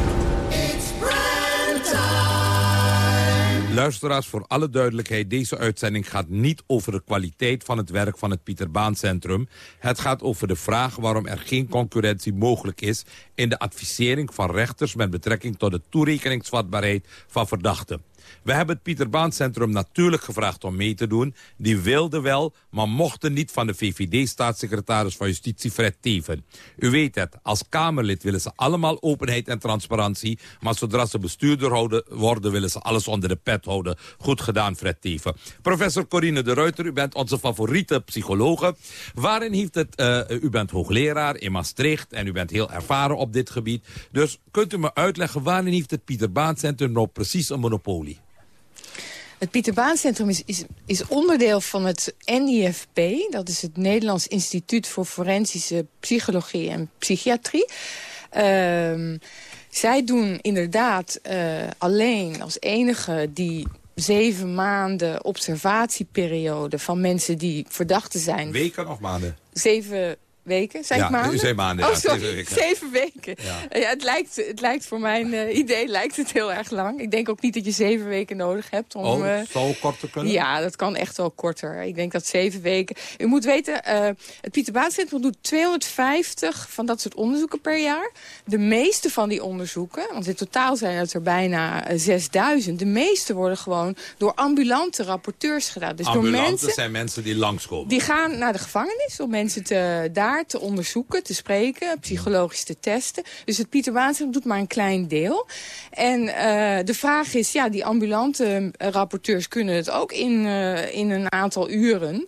Luisteraars, voor alle duidelijkheid, deze uitzending gaat niet over de kwaliteit van het werk van het Pieter Baan Centrum. Het gaat over de vraag waarom er geen concurrentie mogelijk is in de advisering van rechters met betrekking tot de toerekeningsvatbaarheid van verdachten. We hebben het Pieter Baan Centrum natuurlijk gevraagd om mee te doen. Die wilde wel, maar mochten niet van de VVD-staatssecretaris van Justitie Fred Teven. U weet het, als Kamerlid willen ze allemaal openheid en transparantie. Maar zodra ze bestuurder worden, willen ze alles onder de pet houden. Goed gedaan, Fred Teven. Professor Corine de Ruiter, u bent onze favoriete psychologe. Waarin heeft het, uh, u bent hoogleraar in Maastricht en u bent heel ervaren op dit gebied. Dus kunt u me uitleggen, waarin heeft het Pieter Baan Centrum nou precies een monopolie? Het Pieter Baan Centrum is, is, is, onderdeel van het NIFP. Dat is het Nederlands Instituut voor Forensische Psychologie en Psychiatrie. Uh, zij doen inderdaad uh, alleen als enige die zeven maanden observatieperiode... van mensen die verdachten zijn. Weken of maanden? Zeven weken, zei ja, maanden? Zeven maanden, oh, sorry, zeven weken. Zeven weken. Ja. ja. het, lijkt, het lijkt voor mijn uh, idee lijkt het heel erg lang. Ik denk ook niet dat je zeven weken nodig hebt. Om, oh, uh, zo korter kunnen? Ja, dat kan echt wel korter. Ik denk dat zeven weken... U moet weten, uh, het Pieter Baan Centrum doet 250 van dat soort onderzoeken per jaar. De meeste van die onderzoeken, want in totaal zijn het er bijna 6000... de meeste worden gewoon door ambulante rapporteurs gedaan. Dus ambulante door mensen, zijn mensen die langskomen? Die gaan naar de gevangenis om mensen te, daar te onderzoeken, te spreken, psychologisch te testen. Dus het Pieter Baan Centrum doet maar een klein deel. En uh, de vraag is, ja, die ambulante rapporteurs kunnen het ook in, uh, in een aantal uren.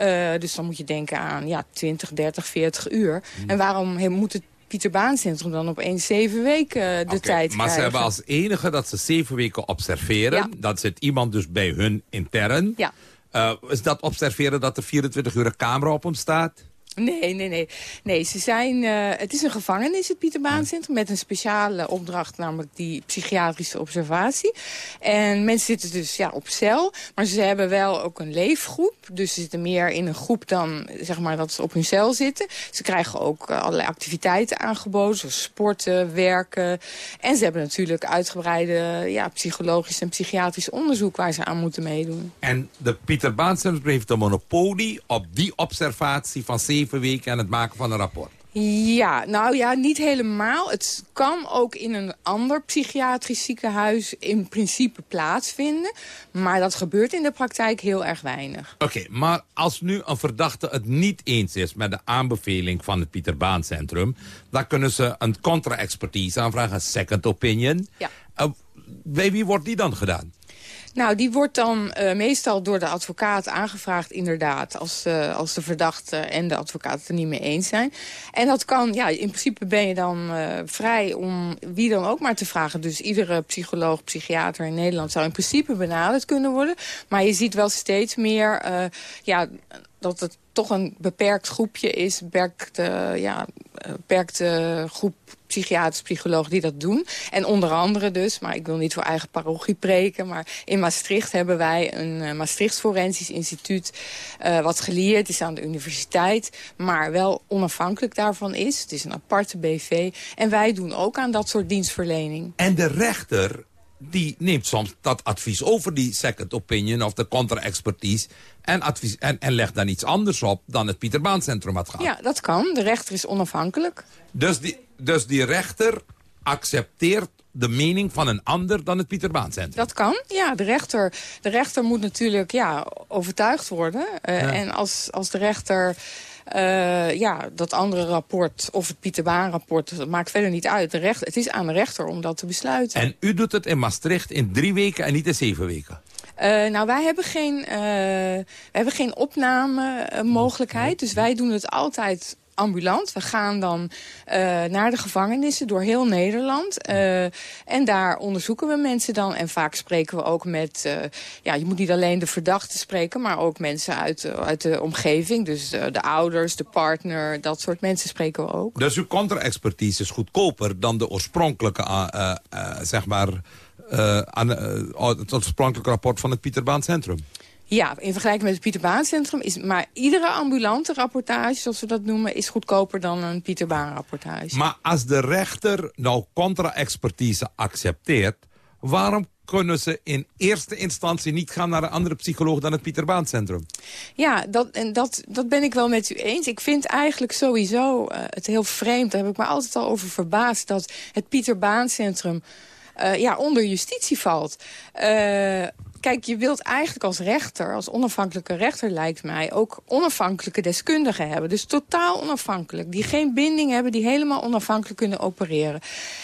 Uh, dus dan moet je denken aan ja, 20, 30, 40 uur. Mm. En waarom moet het Pieter Baan Centrum dan opeens zeven weken de okay, tijd Maar ze hebben als enige dat ze zeven weken observeren. Ja. Dat zit iemand dus bij hun intern. Ja. Uh, is dat observeren dat er 24 uur een camera op hem staat? Nee, nee, nee. nee ze zijn, uh, het is een gevangenis, het Pieter Baan Centrum... met een speciale opdracht, namelijk die psychiatrische observatie. En mensen zitten dus ja, op cel, maar ze hebben wel ook een leefgroep. Dus ze zitten meer in een groep dan zeg maar, dat ze op hun cel zitten. Ze krijgen ook uh, allerlei activiteiten aangeboden, zoals sporten, werken. En ze hebben natuurlijk uitgebreide ja, psychologisch en psychiatrisch onderzoek... waar ze aan moeten meedoen. En de Pieter Baan Centrum heeft een monopolie op die observatie van zeven weken aan het maken van een rapport. Ja, nou ja, niet helemaal. Het kan ook in een ander psychiatrisch ziekenhuis in principe plaatsvinden. Maar dat gebeurt in de praktijk heel erg weinig. Oké, okay, maar als nu een verdachte het niet eens is met de aanbeveling van het Pieter Baan Centrum... dan kunnen ze een contra-expertise aanvragen, een second opinion. Ja. Uh, bij wie wordt die dan gedaan? Nou, die wordt dan uh, meestal door de advocaat aangevraagd, inderdaad. Als, uh, als de verdachte en de advocaat het er niet mee eens zijn. En dat kan, ja, in principe ben je dan uh, vrij om wie dan ook maar te vragen. Dus iedere psycholoog, psychiater in Nederland zou in principe benaderd kunnen worden. Maar je ziet wel steeds meer, ja, dat het toch een beperkt groepje is, beperkte, ja, beperkte groep psychiaters, psychologen die dat doen. En onder andere dus, maar ik wil niet voor eigen parochie preken... maar in Maastricht hebben wij een uh, Maastricht Forensisch Instituut... Uh, wat geleerd is aan de universiteit, maar wel onafhankelijk daarvan is. Het is een aparte BV. En wij doen ook aan dat soort dienstverlening. En de rechter die neemt soms dat advies over, die second opinion of de contra-expertise... En, advies, en, en legt dan iets anders op dan het Pieter Baan Centrum had gehad. Ja, dat kan. De rechter is onafhankelijk. Dus die, dus die rechter accepteert de mening van een ander dan het Pieter Baan Centrum. Dat kan, ja. De rechter, de rechter moet natuurlijk ja, overtuigd worden. Uh, Ja. En als, als de rechter eh, ja, dat andere rapport of het Pieter Baan rapport... dat maakt verder niet uit. De het is aan de rechter om dat te besluiten. En u doet het in Maastricht in drie weken en niet in zeven weken. Eh, nou, wij hebben geen, eh, wij hebben geen opnamemogelijkheid. Dus wij doen het altijd ambulant. We gaan dan eh, naar de gevangenissen door heel Nederland. Eh, en daar onderzoeken we mensen dan. En vaak spreken we ook met... eh, ja, je moet niet alleen de verdachte spreken... maar ook mensen uit, uit de omgeving. Dus de ouders, de partner, dat soort mensen spreken we ook. Dus uw contra-expertise is goedkoper dan de oorspronkelijke, zeg maar, het oorspronkelijke rapport van het Pieter Baan Centrum. Ja, in vergelijking met het Pieter Baan Centrum is... maar iedere ambulante rapportage, zoals we dat noemen... is goedkoper dan een Pieter Baan rapportage. Maar als de rechter nou contra-expertise accepteert... waarom kunnen ze in eerste instantie niet gaan naar een andere psycholoog dan het Pieter Baan Centrum? Ja, dat, en dat, dat ben ik wel met u eens. Ik vind eigenlijk sowieso eh, het heel vreemd. Daar heb ik me altijd al over verbaasd... dat het Pieter Baan Centrum eh, ja, onder justitie valt. Eh, Kijk, je wilt eigenlijk als rechter, als onafhankelijke rechter lijkt mij... ook onafhankelijke deskundigen hebben. Dus totaal onafhankelijk. Die geen binding hebben, die helemaal onafhankelijk kunnen opereren.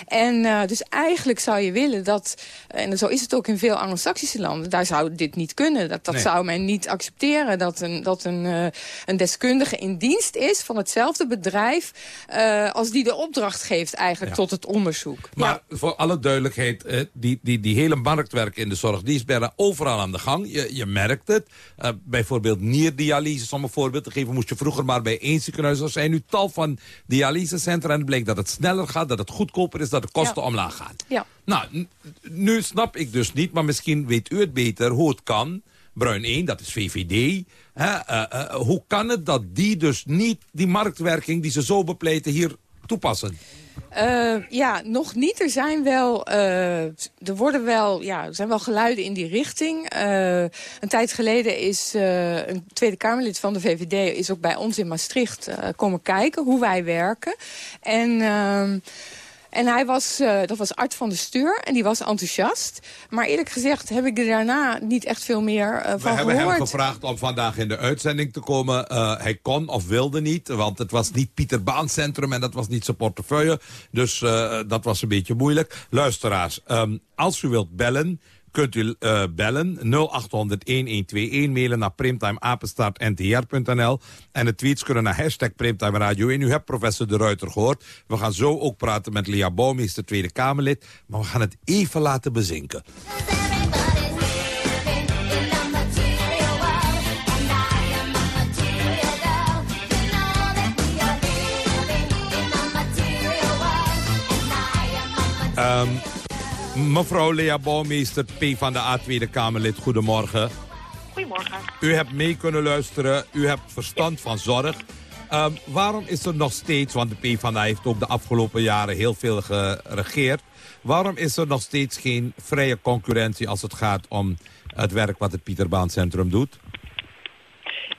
En uh, dus eigenlijk zou je willen dat... en zo is het ook in veel anglo-saxische landen... daar zou dit niet kunnen. Dat, dat Nee. zou men niet accepteren. Dat een, dat een, uh, een deskundige in dienst is van hetzelfde bedrijf... Uh, als die de opdracht geeft eigenlijk Ja. tot het onderzoek. Maar voor alle duidelijkheid, eh, die, die, die hele marktwerk in de zorg... die is bijna overal aan de gang. Je, je merkt het. Uh, bijvoorbeeld nierdialyse, om een voorbeeld te geven... moest je vroeger maar bij één ziekenhuis. Er zijn nu tal van dialysecentra en het bleek dat het sneller gaat... dat het goedkoper is, dat de kosten Ja. omlaag gaan. Ja. Nou, nu snap ik dus niet, maar misschien weet u het beter hoe het kan. Bruin 1, dat is VVD. Hè, eh, eh, hoe kan het dat die dus niet die marktwerking die ze zo bepleiten hier toepassen? Uh, ja, nog niet. Er zijn wel, uh, er worden wel, ja, er zijn wel geluiden in die richting. Uh, een tijd geleden is een Tweede Kamerlid van de VVD is ook bij ons in Maastricht komen kijken hoe wij werken. En uh, en hij was, uh, dat was Art van de Stuur en die was enthousiast. Maar eerlijk gezegd heb ik er daarna niet echt veel meer uh, van We hebben gehoord. hem gevraagd om vandaag in de uitzending te komen. Uh, hij kon of wilde niet, want het was niet Pieter Baan Centrum... en dat was niet zijn portefeuille, dus dat was een beetje moeilijk. Luisteraars, um, als u wilt bellen kunt u uh, bellen 0800-1121, mailen naar primtimeapenstaartntr.nl en de tweets kunnen naar hashtag Primtime Radio 1. U hebt professor De Ruiter gehoord. We gaan zo ook praten met Lia Bouwmeester, de Tweede Kamerlid. Maar we gaan het even laten bezinken. Um, Mevrouw Lea Bouwmeester, P van de A Tweede Kamerlid, goedemorgen. Goedemorgen. U hebt mee kunnen luisteren, u hebt verstand van zorg. Um, waarom is er nog steeds, want de PvdA heeft ook de afgelopen jaren heel veel geregeerd... waarom is er nog steeds geen vrije concurrentie als het gaat om het werk wat het Pieterbaan Centrum doet?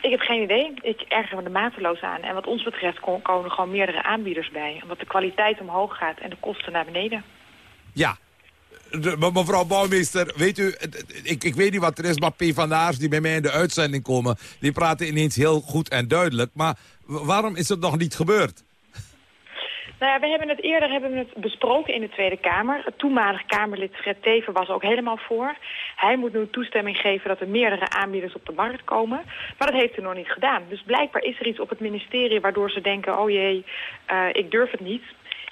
Ik heb geen idee. Ik erger me er mateloos aan. En wat ons betreft komen er gewoon meerdere aanbieders bij. Omdat de kwaliteit omhoog gaat en de kosten naar beneden. Ja, mevrouw Bouwmeester, weet u, ik, ik weet niet wat er is, maar PvdA'ers die bij mij in de uitzending komen, die praten ineens heel goed en duidelijk. Maar waarom is het nog niet gebeurd? Nou ja, we hebben het eerder hebben we het besproken in de Tweede Kamer. Het toenmalig Kamerlid Fred Teven was ook helemaal voor. Hij moet nu toestemming geven dat er meerdere aanbieders op de markt komen. Maar dat heeft hij nog niet gedaan. Dus blijkbaar is er iets op het ministerie waardoor ze denken... oh jee, uh, ik durf het niet.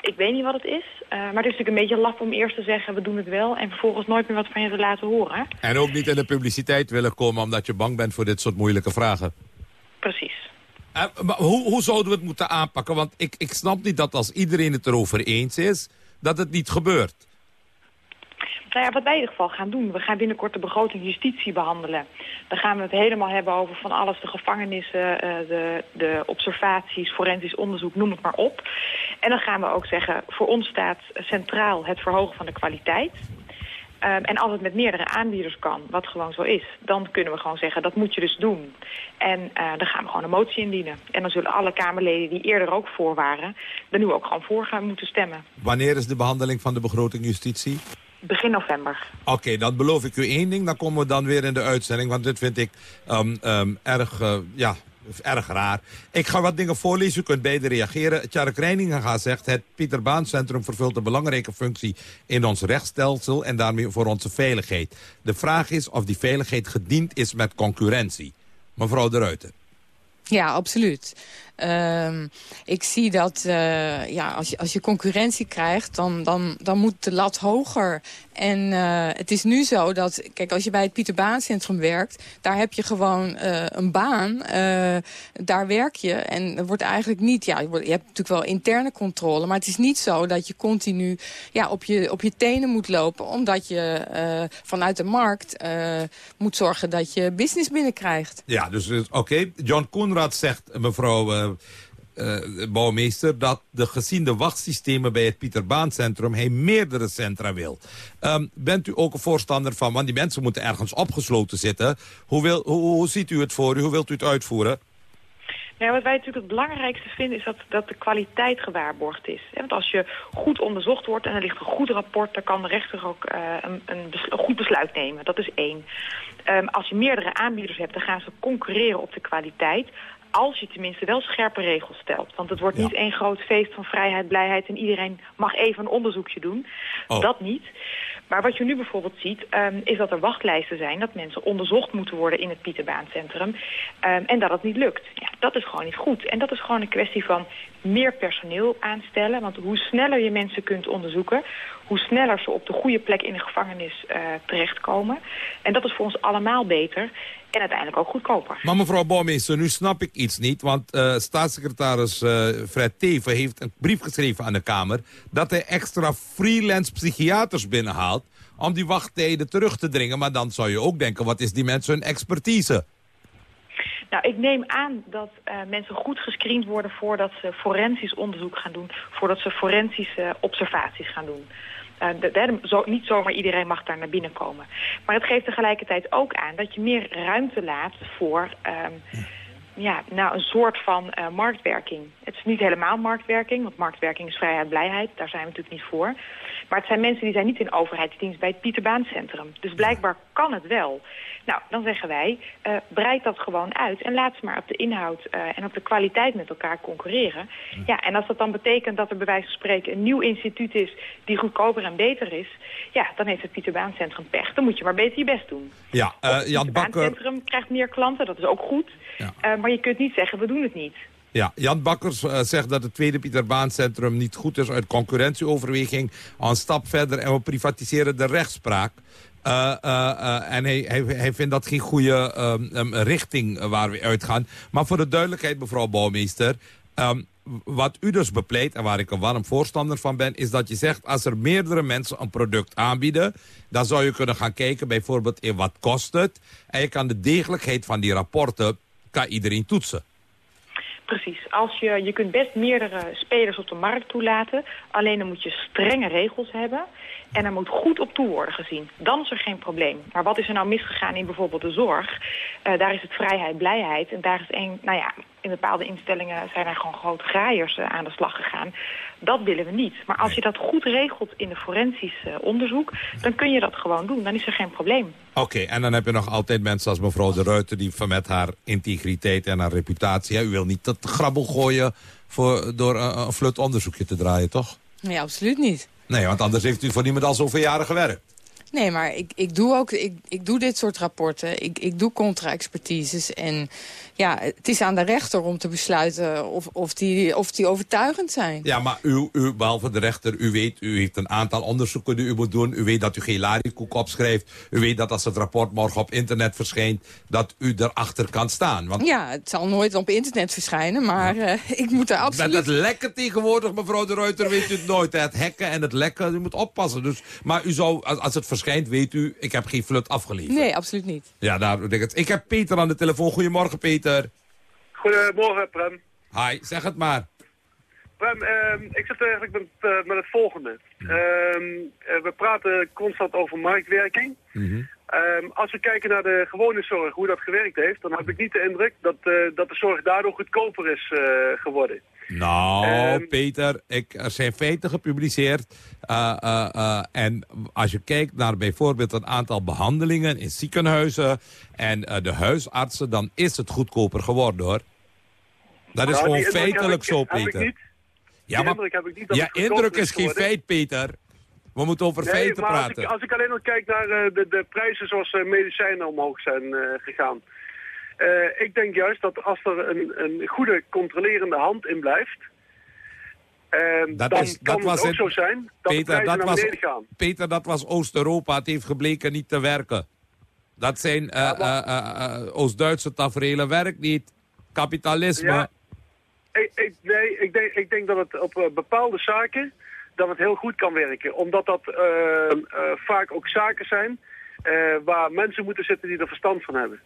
Ik weet niet wat het is, uh, maar het is natuurlijk een beetje laf om eerst te zeggen... we doen het wel en vervolgens nooit meer wat van je te laten horen. En ook niet in de publiciteit willen komen omdat je bang bent voor dit soort moeilijke vragen. Precies. Uh, maar hoe, hoe zouden we het moeten aanpakken? Want ik, ik snap niet dat als iedereen het erover eens is, dat het niet gebeurt. Nou ja, wat wij in ieder geval gaan doen, we gaan binnenkort de begroting justitie behandelen. Dan gaan we het helemaal hebben over van alles, de gevangenissen, de, de observaties, forensisch onderzoek, noem het maar op. En dan gaan we ook zeggen, voor ons staat centraal het verhogen van de kwaliteit. Ehm, en als het met meerdere aanbieders kan, wat gewoon zo is... dan kunnen we gewoon zeggen, dat moet je dus doen. En eh, dan gaan we gewoon een motie indienen. En dan zullen alle Kamerleden die eerder ook voor waren... er nu ook gewoon voor gaan moeten stemmen. Wanneer is de behandeling van de begroting justitie? Begin november. Oké, dan beloof ik u één ding. Dan komen we dan weer in de uitzending. Want dit vind ik um, um, erg, uh, ja, erg raar. Ik ga wat dingen voorlezen, u kunt beide reageren. Tjark Reininga zegt, het Pieter Baan Centrum vervult een belangrijke functie in ons rechtsstelsel en daarmee voor onze veiligheid. De vraag is of die veiligheid gediend is met concurrentie. Mevrouw de Ruiter. Ja, absoluut. Uh, ik zie dat uh, ja, als, je, als je concurrentie krijgt, dan, dan, dan moet de lat hoger. En uh, het is nu zo dat, kijk, als je bij het Pieter Baan Centrum werkt... daar heb je gewoon uh, een baan, daar werk je. En er wordt eigenlijk niet, ja, je, hebt natuurlijk wel interne controle... maar het is niet zo dat je continu ja, op, je, op je tenen moet lopen... omdat je vanuit de markt moet zorgen dat je business binnenkrijgt. Ja, dus oké. John Koenraad zegt, mevrouw bouwmeester... dat de gezien de wachtsystemen bij het Pieter Baan Centrum... hij meerdere centra wil. Um, bent u ook een voorstander van... want die mensen moeten ergens opgesloten zitten. Hoe, wil, hoe, ziet u het voor u? Hoe wilt u het uitvoeren? Wat wij natuurlijk het belangrijkste vinden is dat, dat de kwaliteit gewaarborgd is. Want als je goed onderzocht wordt en er ligt een goed rapport... dan kan de rechter ook uh, een, een, goed besluit nemen. Dat is één. Um, als je meerdere aanbieders hebt, dan gaan ze concurreren op de kwaliteit als je tenminste wel scherpe regels stelt. Want het wordt ja. niet één groot feest van vrijheid, blijheid... en iedereen mag even een onderzoekje doen. Oh. Dat niet. Maar wat je nu bijvoorbeeld ziet, um, is dat er wachtlijsten zijn... dat mensen onderzocht moeten worden in het Pieterbaancentrum... Um, en dat het niet lukt. Ja, dat is gewoon niet goed. En dat is gewoon een kwestie van meer personeel aanstellen. Want hoe sneller je mensen kunt onderzoeken... hoe sneller ze op de goede plek in de gevangenis uh, terechtkomen. En dat is voor ons allemaal beter en uiteindelijk ook goedkoper. Maar mevrouw Bouwmeester, nu snap ik iets niet. Want uh, staatssecretaris uh, Fred Teven heeft een brief geschreven aan de Kamer... dat hij extra freelance psychiaters binnenhaalt... om die wachttijden terug te dringen. Maar dan zou je ook denken, wat is die mensen hun expertise? Nou, ik neem aan dat uh, mensen goed gescreend worden voordat ze forensisch onderzoek gaan doen. Voordat ze forensische observaties gaan doen. Zo, niet zomaar iedereen mag daar naar binnen komen. Maar het geeft tegelijkertijd ook aan dat je meer ruimte laat voor... Um, ja, nou, een soort van uh, marktwerking. Het is niet helemaal marktwerking, want marktwerking is vrijheid, blijheid. Daar zijn we natuurlijk niet voor. Maar het zijn mensen die zijn niet in overheidsdienst bij het Pieterbaancentrum. Dus blijkbaar kan het wel. Nou, dan zeggen wij, uh, breid dat gewoon uit en laat ze maar op de inhoud uh, en op de kwaliteit met elkaar concurreren. Ja. ja, en als dat dan betekent dat er bij wijze van spreken een nieuw instituut is die goedkoper en beter is, ja, dan heeft het Pieterbaancentrum pech. Dan moet je maar beter je best doen. Ja, uh, het Jan Bakker... Krijgt meer klanten, dat is ook goed. Ja. Maar je kunt niet zeggen, we doen het niet. Ja, Jan Bakkers uh, zegt dat het tweede Pieterbaancentrum niet goed is uit concurrentieoverweging. Een stap verder en we privatiseren de rechtspraak. Uh, uh, en hij, hij, hij vindt dat geen goede um, richting waar we uitgaan. Maar voor de duidelijkheid, mevrouw Bouwmeester... Um, wat u dus bepleit, en waar ik een warm voorstander van ben... is dat je zegt, als er meerdere mensen een product aanbieden... dan zou je kunnen gaan kijken bijvoorbeeld in wat kost het. En je kan de degelijkheid van die rapporten, kan iedereen toetsen. Precies. Als je, je kunt best meerdere spelers op de markt toelaten. Alleen dan moet je strenge regels hebben. En er moet goed op toe worden gezien. Dan is er geen probleem. Maar wat is er nou misgegaan in bijvoorbeeld de zorg? Uh, daar is het vrijheid, blijheid. En daar is een, nou ja, in bepaalde instellingen zijn er gewoon grote graaiers uh, aan de slag gegaan. Dat willen we niet. Maar als je dat goed regelt in de forensisch uh, onderzoek, dan kun je dat gewoon doen. Dan is er geen probleem. Oké, okay, en dan heb je nog altijd mensen als mevrouw De Ruiter... die van met haar integriteit en haar reputatie... U wil niet dat grabbel gooien voor, door een, een flut onderzoekje te draaien, toch? Nee, absoluut niet. Nee, want anders heeft u voor niemand al zoveel jaren gewerkt. Nee, maar ik, ik doe ook ik, ik doe dit soort rapporten. Ik, ik doe contra-expertises. En ja, het is aan de rechter om te besluiten of, of, die, of die overtuigend zijn. Ja, maar u, u, behalve de rechter, u weet, u heeft een aantal onderzoeken die u moet doen. U weet dat u geen larikoek opschrijft. U weet dat als het rapport morgen op internet verschijnt, dat u erachter kan staan. Want... Ja, het zal nooit op internet verschijnen, maar ja. uh, [laughs] ik moet er absoluut... Met het lekken tegenwoordig, mevrouw de Ruiter, weet u het nooit. Het hekken en het lekken, u moet oppassen. Dus, maar u zou, als, als het verschijnt, weet u, ik heb geen flut afgeleverd. Nee, absoluut niet. Ja, daar denk ik het. Ik heb Peter aan de telefoon. Goedemorgen, Peter. Goedemorgen, Prem. Hi, zeg het maar. Prem, ehm, ik zit eigenlijk met, eh, met het volgende. Ehm, eh, we praten constant over marktwerking. Ehm, als we kijken naar de gewone zorg, hoe dat gewerkt heeft... dan heb ik niet de indruk dat, eh, dat de zorg daardoor goedkoper is eh, geworden. Nou, Ehm, Peter, ik, er zijn feiten gepubliceerd. eh, en als je kijkt naar bijvoorbeeld een aantal behandelingen in ziekenhuizen... en de huisartsen, dan is het goedkoper geworden, hoor. Dat is Nou, gewoon heb feitelijk ik- zo, Peter. Ja, maar ja, indruk is is geen feit, Peter. We moeten over Nee, feiten maar praten. Als ik, als ik alleen nog kijk naar eh, de, de prijzen zoals eh, medicijnen omhoog zijn eh, gegaan. Ik denk juist dat als er een, een goede controlerende hand in blijft... eh, Dat dan is- kan dat was het ook zo zijn dat Peter, dat naar was, beneden gaan. Peter, dat was Oost-Europa. Het heeft gebleken niet te werken. Dat zijn eh, Oost-Duitse tafereelen. Werkt niet. Kapitalisme. Ja. Ik, ik, nee, ik denk, ik denk dat het op bepaalde zaken dat het heel goed kan werken. Omdat dat eh, eh, vaak ook zaken zijn eh, waar mensen moeten zitten die er verstand van hebben.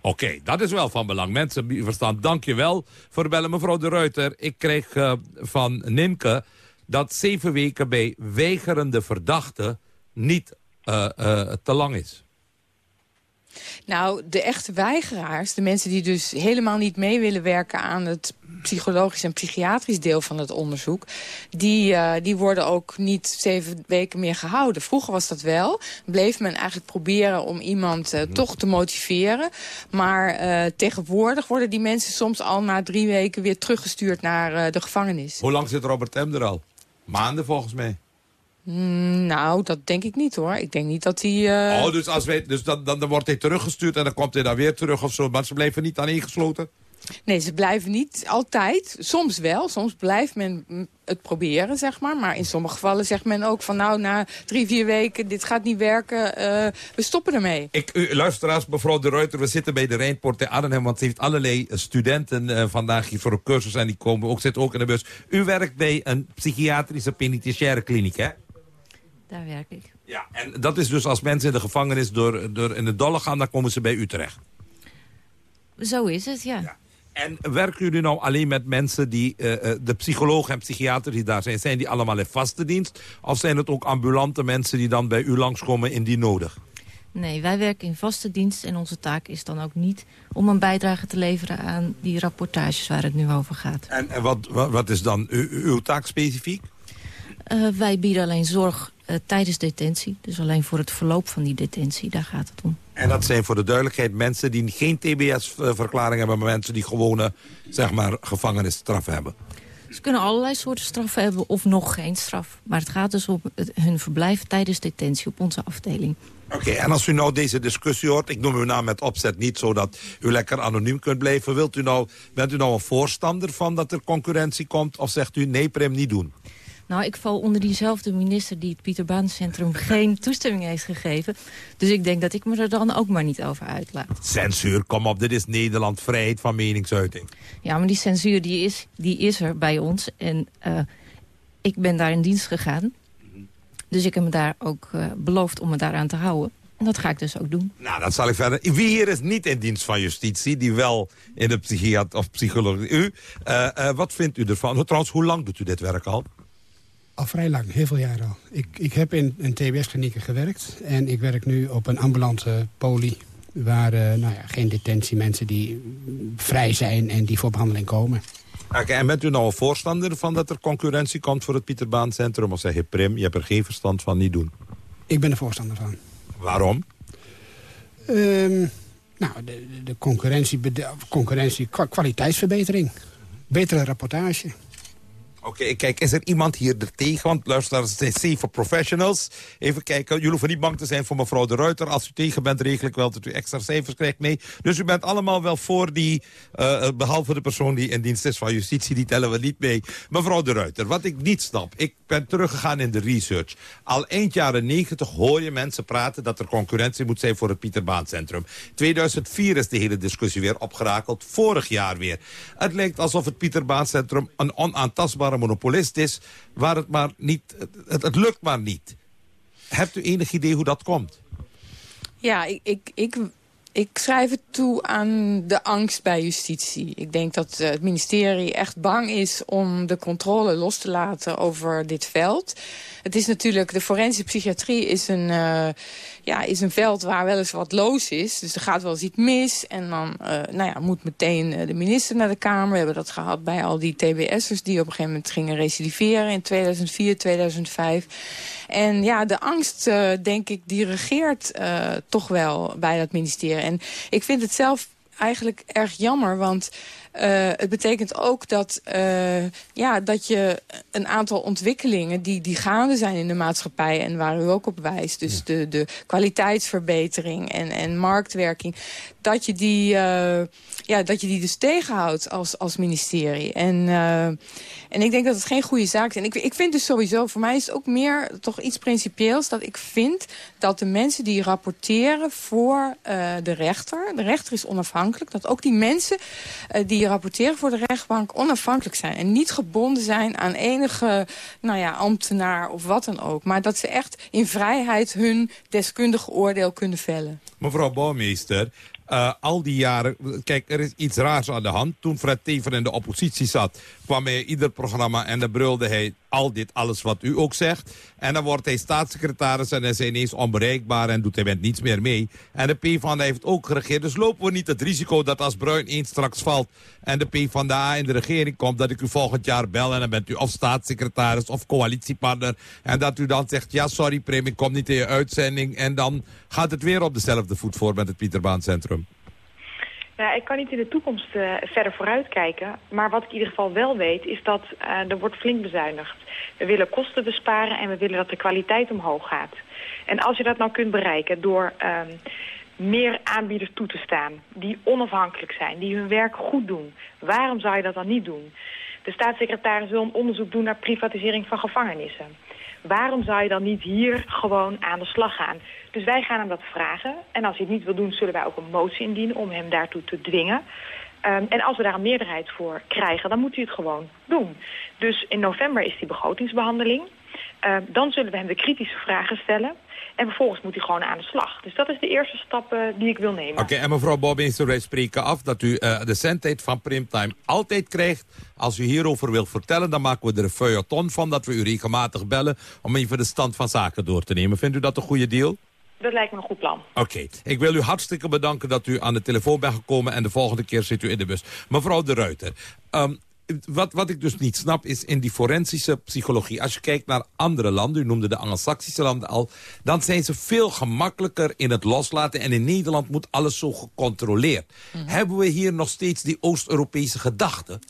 Oké, dat is wel van belang. Mensen, die verstand, dank je wel voor bellen. Mevrouw de Ruiter, ik kreeg van Nimke dat zeven weken bij weigerende verdachten niet te lang is. Nou, de echte weigeraars, de mensen die dus helemaal niet mee willen werken aan het psychologisch en psychiatrisch deel van het onderzoek, die, eh, die worden ook niet zeven weken meer gehouden. Vroeger was dat wel. Bleef men eigenlijk proberen om iemand eh, toch te motiveren. Maar eh, tegenwoordig worden die mensen soms al na drie weken weer teruggestuurd naar de gevangenis. Hoe lang zit Robert M. er al? Maanden volgens mij. Mm, nou, dat denk ik niet hoor. Ik denk niet dat hij... eh, Oh, dus, als wij, dus dan, dan, dan wordt hij teruggestuurd en dan komt hij dan weer terug of zo. Maar ze blijven niet aaneengesloten? Nee, ze blijven niet altijd. Soms wel. Soms blijft men het proberen, zeg maar. Maar in sommige gevallen zegt men ook van... nou, na drie, vier weken, dit gaat niet werken. eh, we stoppen ermee. Ik, u, luisteraars, mevrouw de Ruiter, we zitten bij de Rijnpoort in Arnhem... want ze heeft allerlei studenten eh, vandaag hier voor een cursus... en die komen ook, zitten ook in de bus. U werkt bij een psychiatrische penitentiaire kliniek, hè? Daar werk ik. Ja, en dat is dus als mensen in de gevangenis door, door in de dolle gaan... dan komen ze bij u terecht. Zo is het, ja. En werken jullie nou alleen met mensen die, eh, eh, de psychologen en psychiaters die daar zijn... zijn die allemaal in vaste dienst? Of zijn het ook ambulante mensen die dan bij u langskomen indien nodig? Nee, wij werken in vaste dienst en onze taak is dan ook niet om een bijdrage te leveren aan die rapportages waar het nu over gaat. En, en wat, wat, wat is dan uw taak specifiek? Eh, wij bieden alleen zorg eh, tijdens detentie, dus alleen voor het verloop van die detentie, daar gaat het om. En dat zijn voor de duidelijkheid mensen die geen TBS-verklaring hebben... maar mensen die gewone, zeg maar, gevangenisstraf hebben. Ze kunnen allerlei soorten straffen hebben of nog geen straf. Maar het gaat dus om hun verblijf tijdens detentie op onze afdeling. Oké, en als u nou deze discussie hoort... ik noem uw naam met opzet niet zodat u lekker anoniem kunt blijven... Wilt u nou, bent u nou een voorstander van dat er concurrentie komt... of zegt u nee, Prem, niet doen? Nou, ik val onder diezelfde minister die het Pieter Baan Centrum [laughs] geen toestemming heeft gegeven. Dus ik denk dat ik me er dan ook maar niet over uitlaat. Censuur, kom op, dit is Nederland, vrijheid van meningsuiting. Ja, maar die censuur die is, die is er bij ons. En eh, ik ben daar in dienst gegaan. Dus ik heb me daar ook eh, beloofd om me daaraan te houden. En dat ga ik dus ook doen. Nou, dat zal ik verder. Wie hier is niet in dienst van justitie, die wel in de psychiat of psychologie... U, eh, wat vindt u ervan? Trouwens, hoe lang doet u dit werk al? Al vrij lang, heel veel jaren al. Ik, ik heb in een TBS-klinieken gewerkt. En ik werk nu op een ambulante poli. Waar eh, nou ja, geen detentie, mensen die vrij zijn en die voor behandeling komen. Oké, en bent u nou een voorstander van dat er concurrentie komt voor het Pieter Baan Centrum? Of zeg je, Prim, je hebt er geen verstand van, niet doen? Ik ben er voorstander van. Waarom? Ehm, nou, de, de- concurrentie, concurrentie kwa- kwaliteitsverbetering. Betere rapportage. Oké, kijk, is er iemand hier er tegen? Want luister, het zijn zeven professionals. Even kijken, jullie hoeven niet bang te zijn voor mevrouw de Ruiter. Als u tegen bent, regel ik wel dat u extra cijfers krijgt mee. Dus u bent allemaal wel voor die, eh, eh, behalve de persoon die in dienst is van justitie, die tellen we niet mee. Mevrouw de Ruiter, wat ik niet snap, ik ben teruggegaan in de research. Al eind jaren negentig hoor je mensen praten dat er concurrentie moet zijn voor het Pieter Baan Centrum. 2004 is de hele discussie weer opgerakeld, vorig jaar weer. Het lijkt alsof het Pieter Baan Een monopolist is, waar het maar niet, het, lukt maar niet. Hebt u enig idee hoe dat komt? Ja, ik, ik, ik Ik schrijf het toe aan de angst bij justitie. Ik denk dat eh, het ministerie echt bang is om de controle los te laten over dit veld. Het is natuurlijk, de forensische psychiatrie is een, uh, ja, is een veld waar wel eens wat loos is. Dus er gaat wel eens iets mis. En dan uh, nou ja, moet meteen de minister naar de Kamer. We hebben dat gehad bij al die TBS'ers die op een gegeven moment gingen recidiveren in 2004, 2005. En ja, de angst, uh, denk ik, die regeert toch wel bij dat ministerie. En ik vind het zelf eigenlijk erg jammer, want... Uh, het betekent ook dat, uh, ja, dat je een aantal ontwikkelingen... Die, die gaande zijn in de maatschappij en waar u ook op wijst... dus ja. de, de kwaliteitsverbetering en, en marktwerking... dat je die, uh, ja, dat je die dus tegenhoudt als, als ministerie. En, en ik denk dat het geen goede zaak is. En ik, ik vind dus sowieso, voor mij is het ook meer toch iets principieels... dat ik vind dat de mensen die rapporteren voor de rechter... de rechter is onafhankelijk, dat ook die mensen... die rapporteren voor de rechtbank onafhankelijk zijn. En niet gebonden zijn aan enige nou ja, ambtenaar of wat dan ook. Maar dat ze echt in vrijheid hun deskundige oordeel kunnen vellen. Mevrouw Bouwmeester, uh, al die jaren... Kijk, er is iets raars aan de hand. Toen Fred Tever in de oppositie zat... kwam hij ieder programma en dan brulde hij al dit, alles wat u ook zegt. En dan wordt hij staatssecretaris en hij is ineens onbereikbaar... en doet hij met niets meer mee. En de PvdA heeft ook geregeerd. Dus lopen we niet het risico dat als Bruin eens straks valt... en de PvdA in de regering komt... dat ik u volgend jaar bel en dan bent u of staatssecretaris of coalitiepartner... en dat u dan zegt, ja sorry Prim, ik kom niet in je uitzending... en dan gaat het weer op dezelfde voet voor met het Pieterbaancentrum. Ja, ik kan niet in de toekomst uh, verder vooruitkijken. Maar wat ik in ieder geval wel weet, is dat uh, er wordt flink bezuinigd. We willen kosten besparen en we willen dat de kwaliteit omhoog gaat. En als je dat nou kunt bereiken door uh, meer aanbieders toe te staan... die onafhankelijk zijn, die hun werk goed doen... waarom zou je dat dan niet doen? De staatssecretaris wil een onderzoek doen naar privatisering van gevangenissen. Waarom zou je dan niet hier gewoon aan de slag gaan? Dus wij gaan hem dat vragen. En als hij het niet wil doen, zullen wij ook een motie indienen om hem daartoe te dwingen. Um, en als we daar een meerderheid voor krijgen, dan moet hij het gewoon doen. Dus in november is die begrotingsbehandeling. Uh, dan zullen we hem de kritische vragen stellen. En vervolgens moet hij gewoon aan de slag. Dus dat is de eerste stap uh, die ik wil nemen. Oké, okay, en mevrouw Bobbins, wij spreken af dat u uh, de zendtijd van Primtime altijd krijgt. Als u hierover wilt vertellen, dan maken we er een feuilleton van... dat we u regelmatig bellen om even de stand van zaken door te nemen. Vindt u dat een goede deal? Dat lijkt me een goed plan. Oké, okay. ik wil u hartstikke bedanken dat u aan de telefoon bent gekomen... en de volgende keer zit u in de bus. Mevrouw de Ruiter, um, wat, wat ik dus niet snap is in die forensische psychologie... als je kijkt naar andere landen, u noemde de Anglo-Saxische landen al... dan zijn ze veel gemakkelijker in het loslaten... en in Nederland moet alles zo gecontroleerd. Mm -hmm. Hebben we hier nog steeds die Oost-Europese gedachte? [laughs]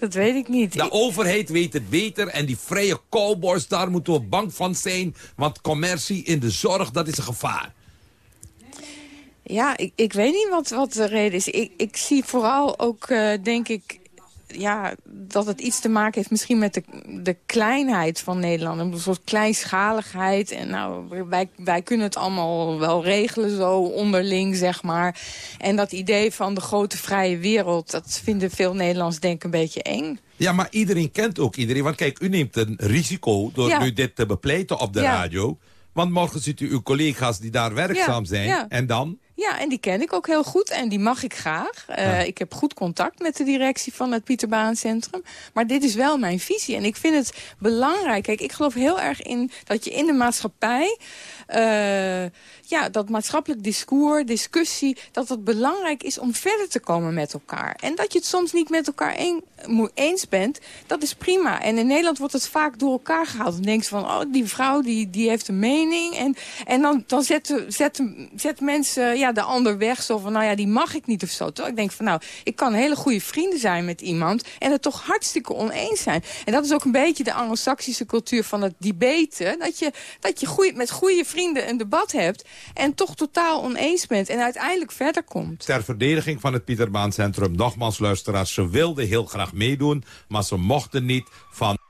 Dat weet ik niet. De overheid weet het beter en die vrije cowboys, daar moeten we bang van zijn. Want commercie in de zorg, dat is een gevaar. Ja, ik, ik weet niet wat, wat de reden is. Ik, ik zie vooral ook, uh, denk ik, ja, dat het iets te maken heeft misschien met de, de kleinheid van Nederland. Een soort kleinschaligheid. En nou, wij, wij kunnen het allemaal wel regelen zo onderling, zeg maar. En dat idee van de grote vrije wereld, dat vinden veel Nederlanders denk ik een beetje eng. Ja, maar iedereen kent ook iedereen. Want kijk, u neemt een risico door ja. nu dit te bepleiten op de ja. radio. Want morgen ziet u uw collega's die daar werkzaam ja, zijn. En dan? Ja, en die ken ik ook heel goed en die mag ik graag. Uh, ja. Ik heb goed contact met de directie van het Pieterbaancentrum. Maar dit is wel mijn visie en ik vind het belangrijk. Kijk, ik geloof heel erg in dat je in de maatschappij... Uh, ja, dat maatschappelijk discours, discussie... dat het belangrijk is om verder te komen met elkaar. En dat je het soms niet met elkaar een, eens bent, dat is prima. En in Nederland wordt het vaak door elkaar gehaald. Dan denk je van, oh, die vrouw die, die heeft een mening. En, en dan, dan zetten, zetten, zetten mensen ja, de ander weg. Zo van, nou ja, die mag ik niet of zo. Terwijl ik denk van, nou, ik kan hele goede vrienden zijn met iemand... en het toch hartstikke oneens zijn. En dat is ook een beetje de anglo-saxische cultuur van het debaten. Dat je, dat je goeie, met goede vrienden een debat hebt... en toch totaal oneens bent en uiteindelijk verder komt. Ter verdediging van het Pieterbaancentrum, nogmaals luisteraars... ze wilden heel graag meedoen, maar ze mochten niet van...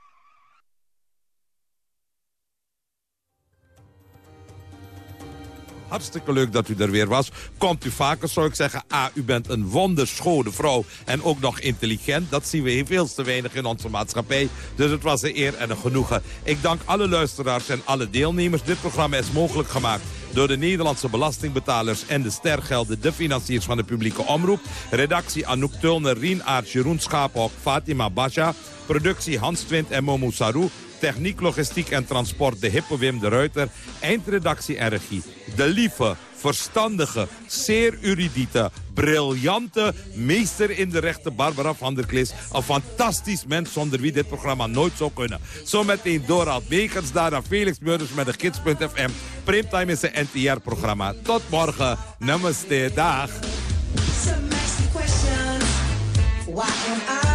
Hartstikke leuk dat u er weer was. Komt u vaker, zou ik zeggen. A, u bent een wonderschone vrouw en ook nog intelligent. Dat zien we veel te weinig in onze maatschappij. Dus het was een eer en een genoegen. Ik dank alle luisteraars en alle deelnemers. Dit programma is mogelijk gemaakt door de Nederlandse belastingbetalers en de stergelden... de financiers van de publieke omroep. Redactie Anouk Tulner, Rien Aert, Jeroen Schaaphok, Fatima Basha. Productie Hans Twint en Momo Sarou. Techniek, logistiek en transport de hippe Wim de Ruiter. Eindredactie en regie de lieve, verstandige, zeer erudite, briljante meester in de rechten Barbara van der Klis. Een fantastisch mens zonder wie dit programma nooit zou kunnen. Zometeen Dorald Megens, daarna Felix Meurders met de gids.fm. Primetime is een NTR-programma. Tot morgen. Namaste. Dag. Why am I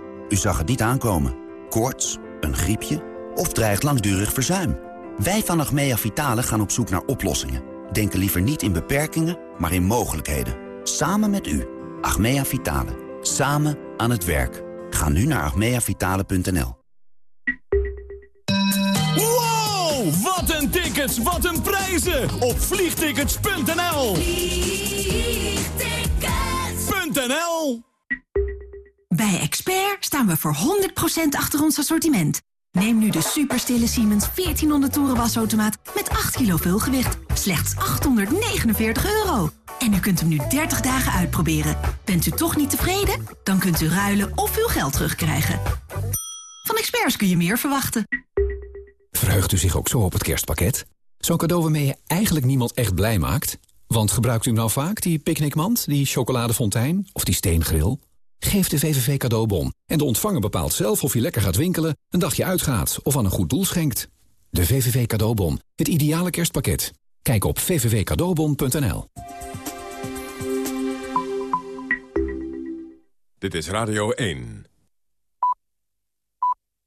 u zag het niet aankomen. Koorts, een griepje of dreigt langdurig verzuim. Wij van Achmea Vitale gaan op zoek naar oplossingen. Denken liever niet in beperkingen, maar in mogelijkheden. Samen met u. Achmea Vitale. Samen aan het werk. Ga nu naar achmeavitale.nl. Wow, wat een tickets, wat een prijzen! Op vliegtickets.nl Vliegtickets.nl Bij Expert staan we voor 100% achter ons assortiment. Neem nu de superstille Siemens 1400 toeren wasautomaat met 8 kilo vulgewicht. Slechts 849 euro. En u kunt hem nu 30 dagen uitproberen. Bent u toch niet tevreden? Dan kunt u ruilen of uw geld terugkrijgen. Van experts kun je meer verwachten. Verheugt u zich ook zo op het kerstpakket? Zo'n cadeau waarmee je eigenlijk niemand echt blij maakt? Want gebruikt u nou vaak, die picknickmand, die chocoladefontein of die steengril? Geef de VVV cadeaubon en de ontvanger bepaalt zelf of je lekker gaat winkelen, een dagje uitgaat of aan een goed doel schenkt. De VVV cadeaubon, het ideale kerstpakket. Kijk op vvvcadeaubon.nl. Dit is Radio 1.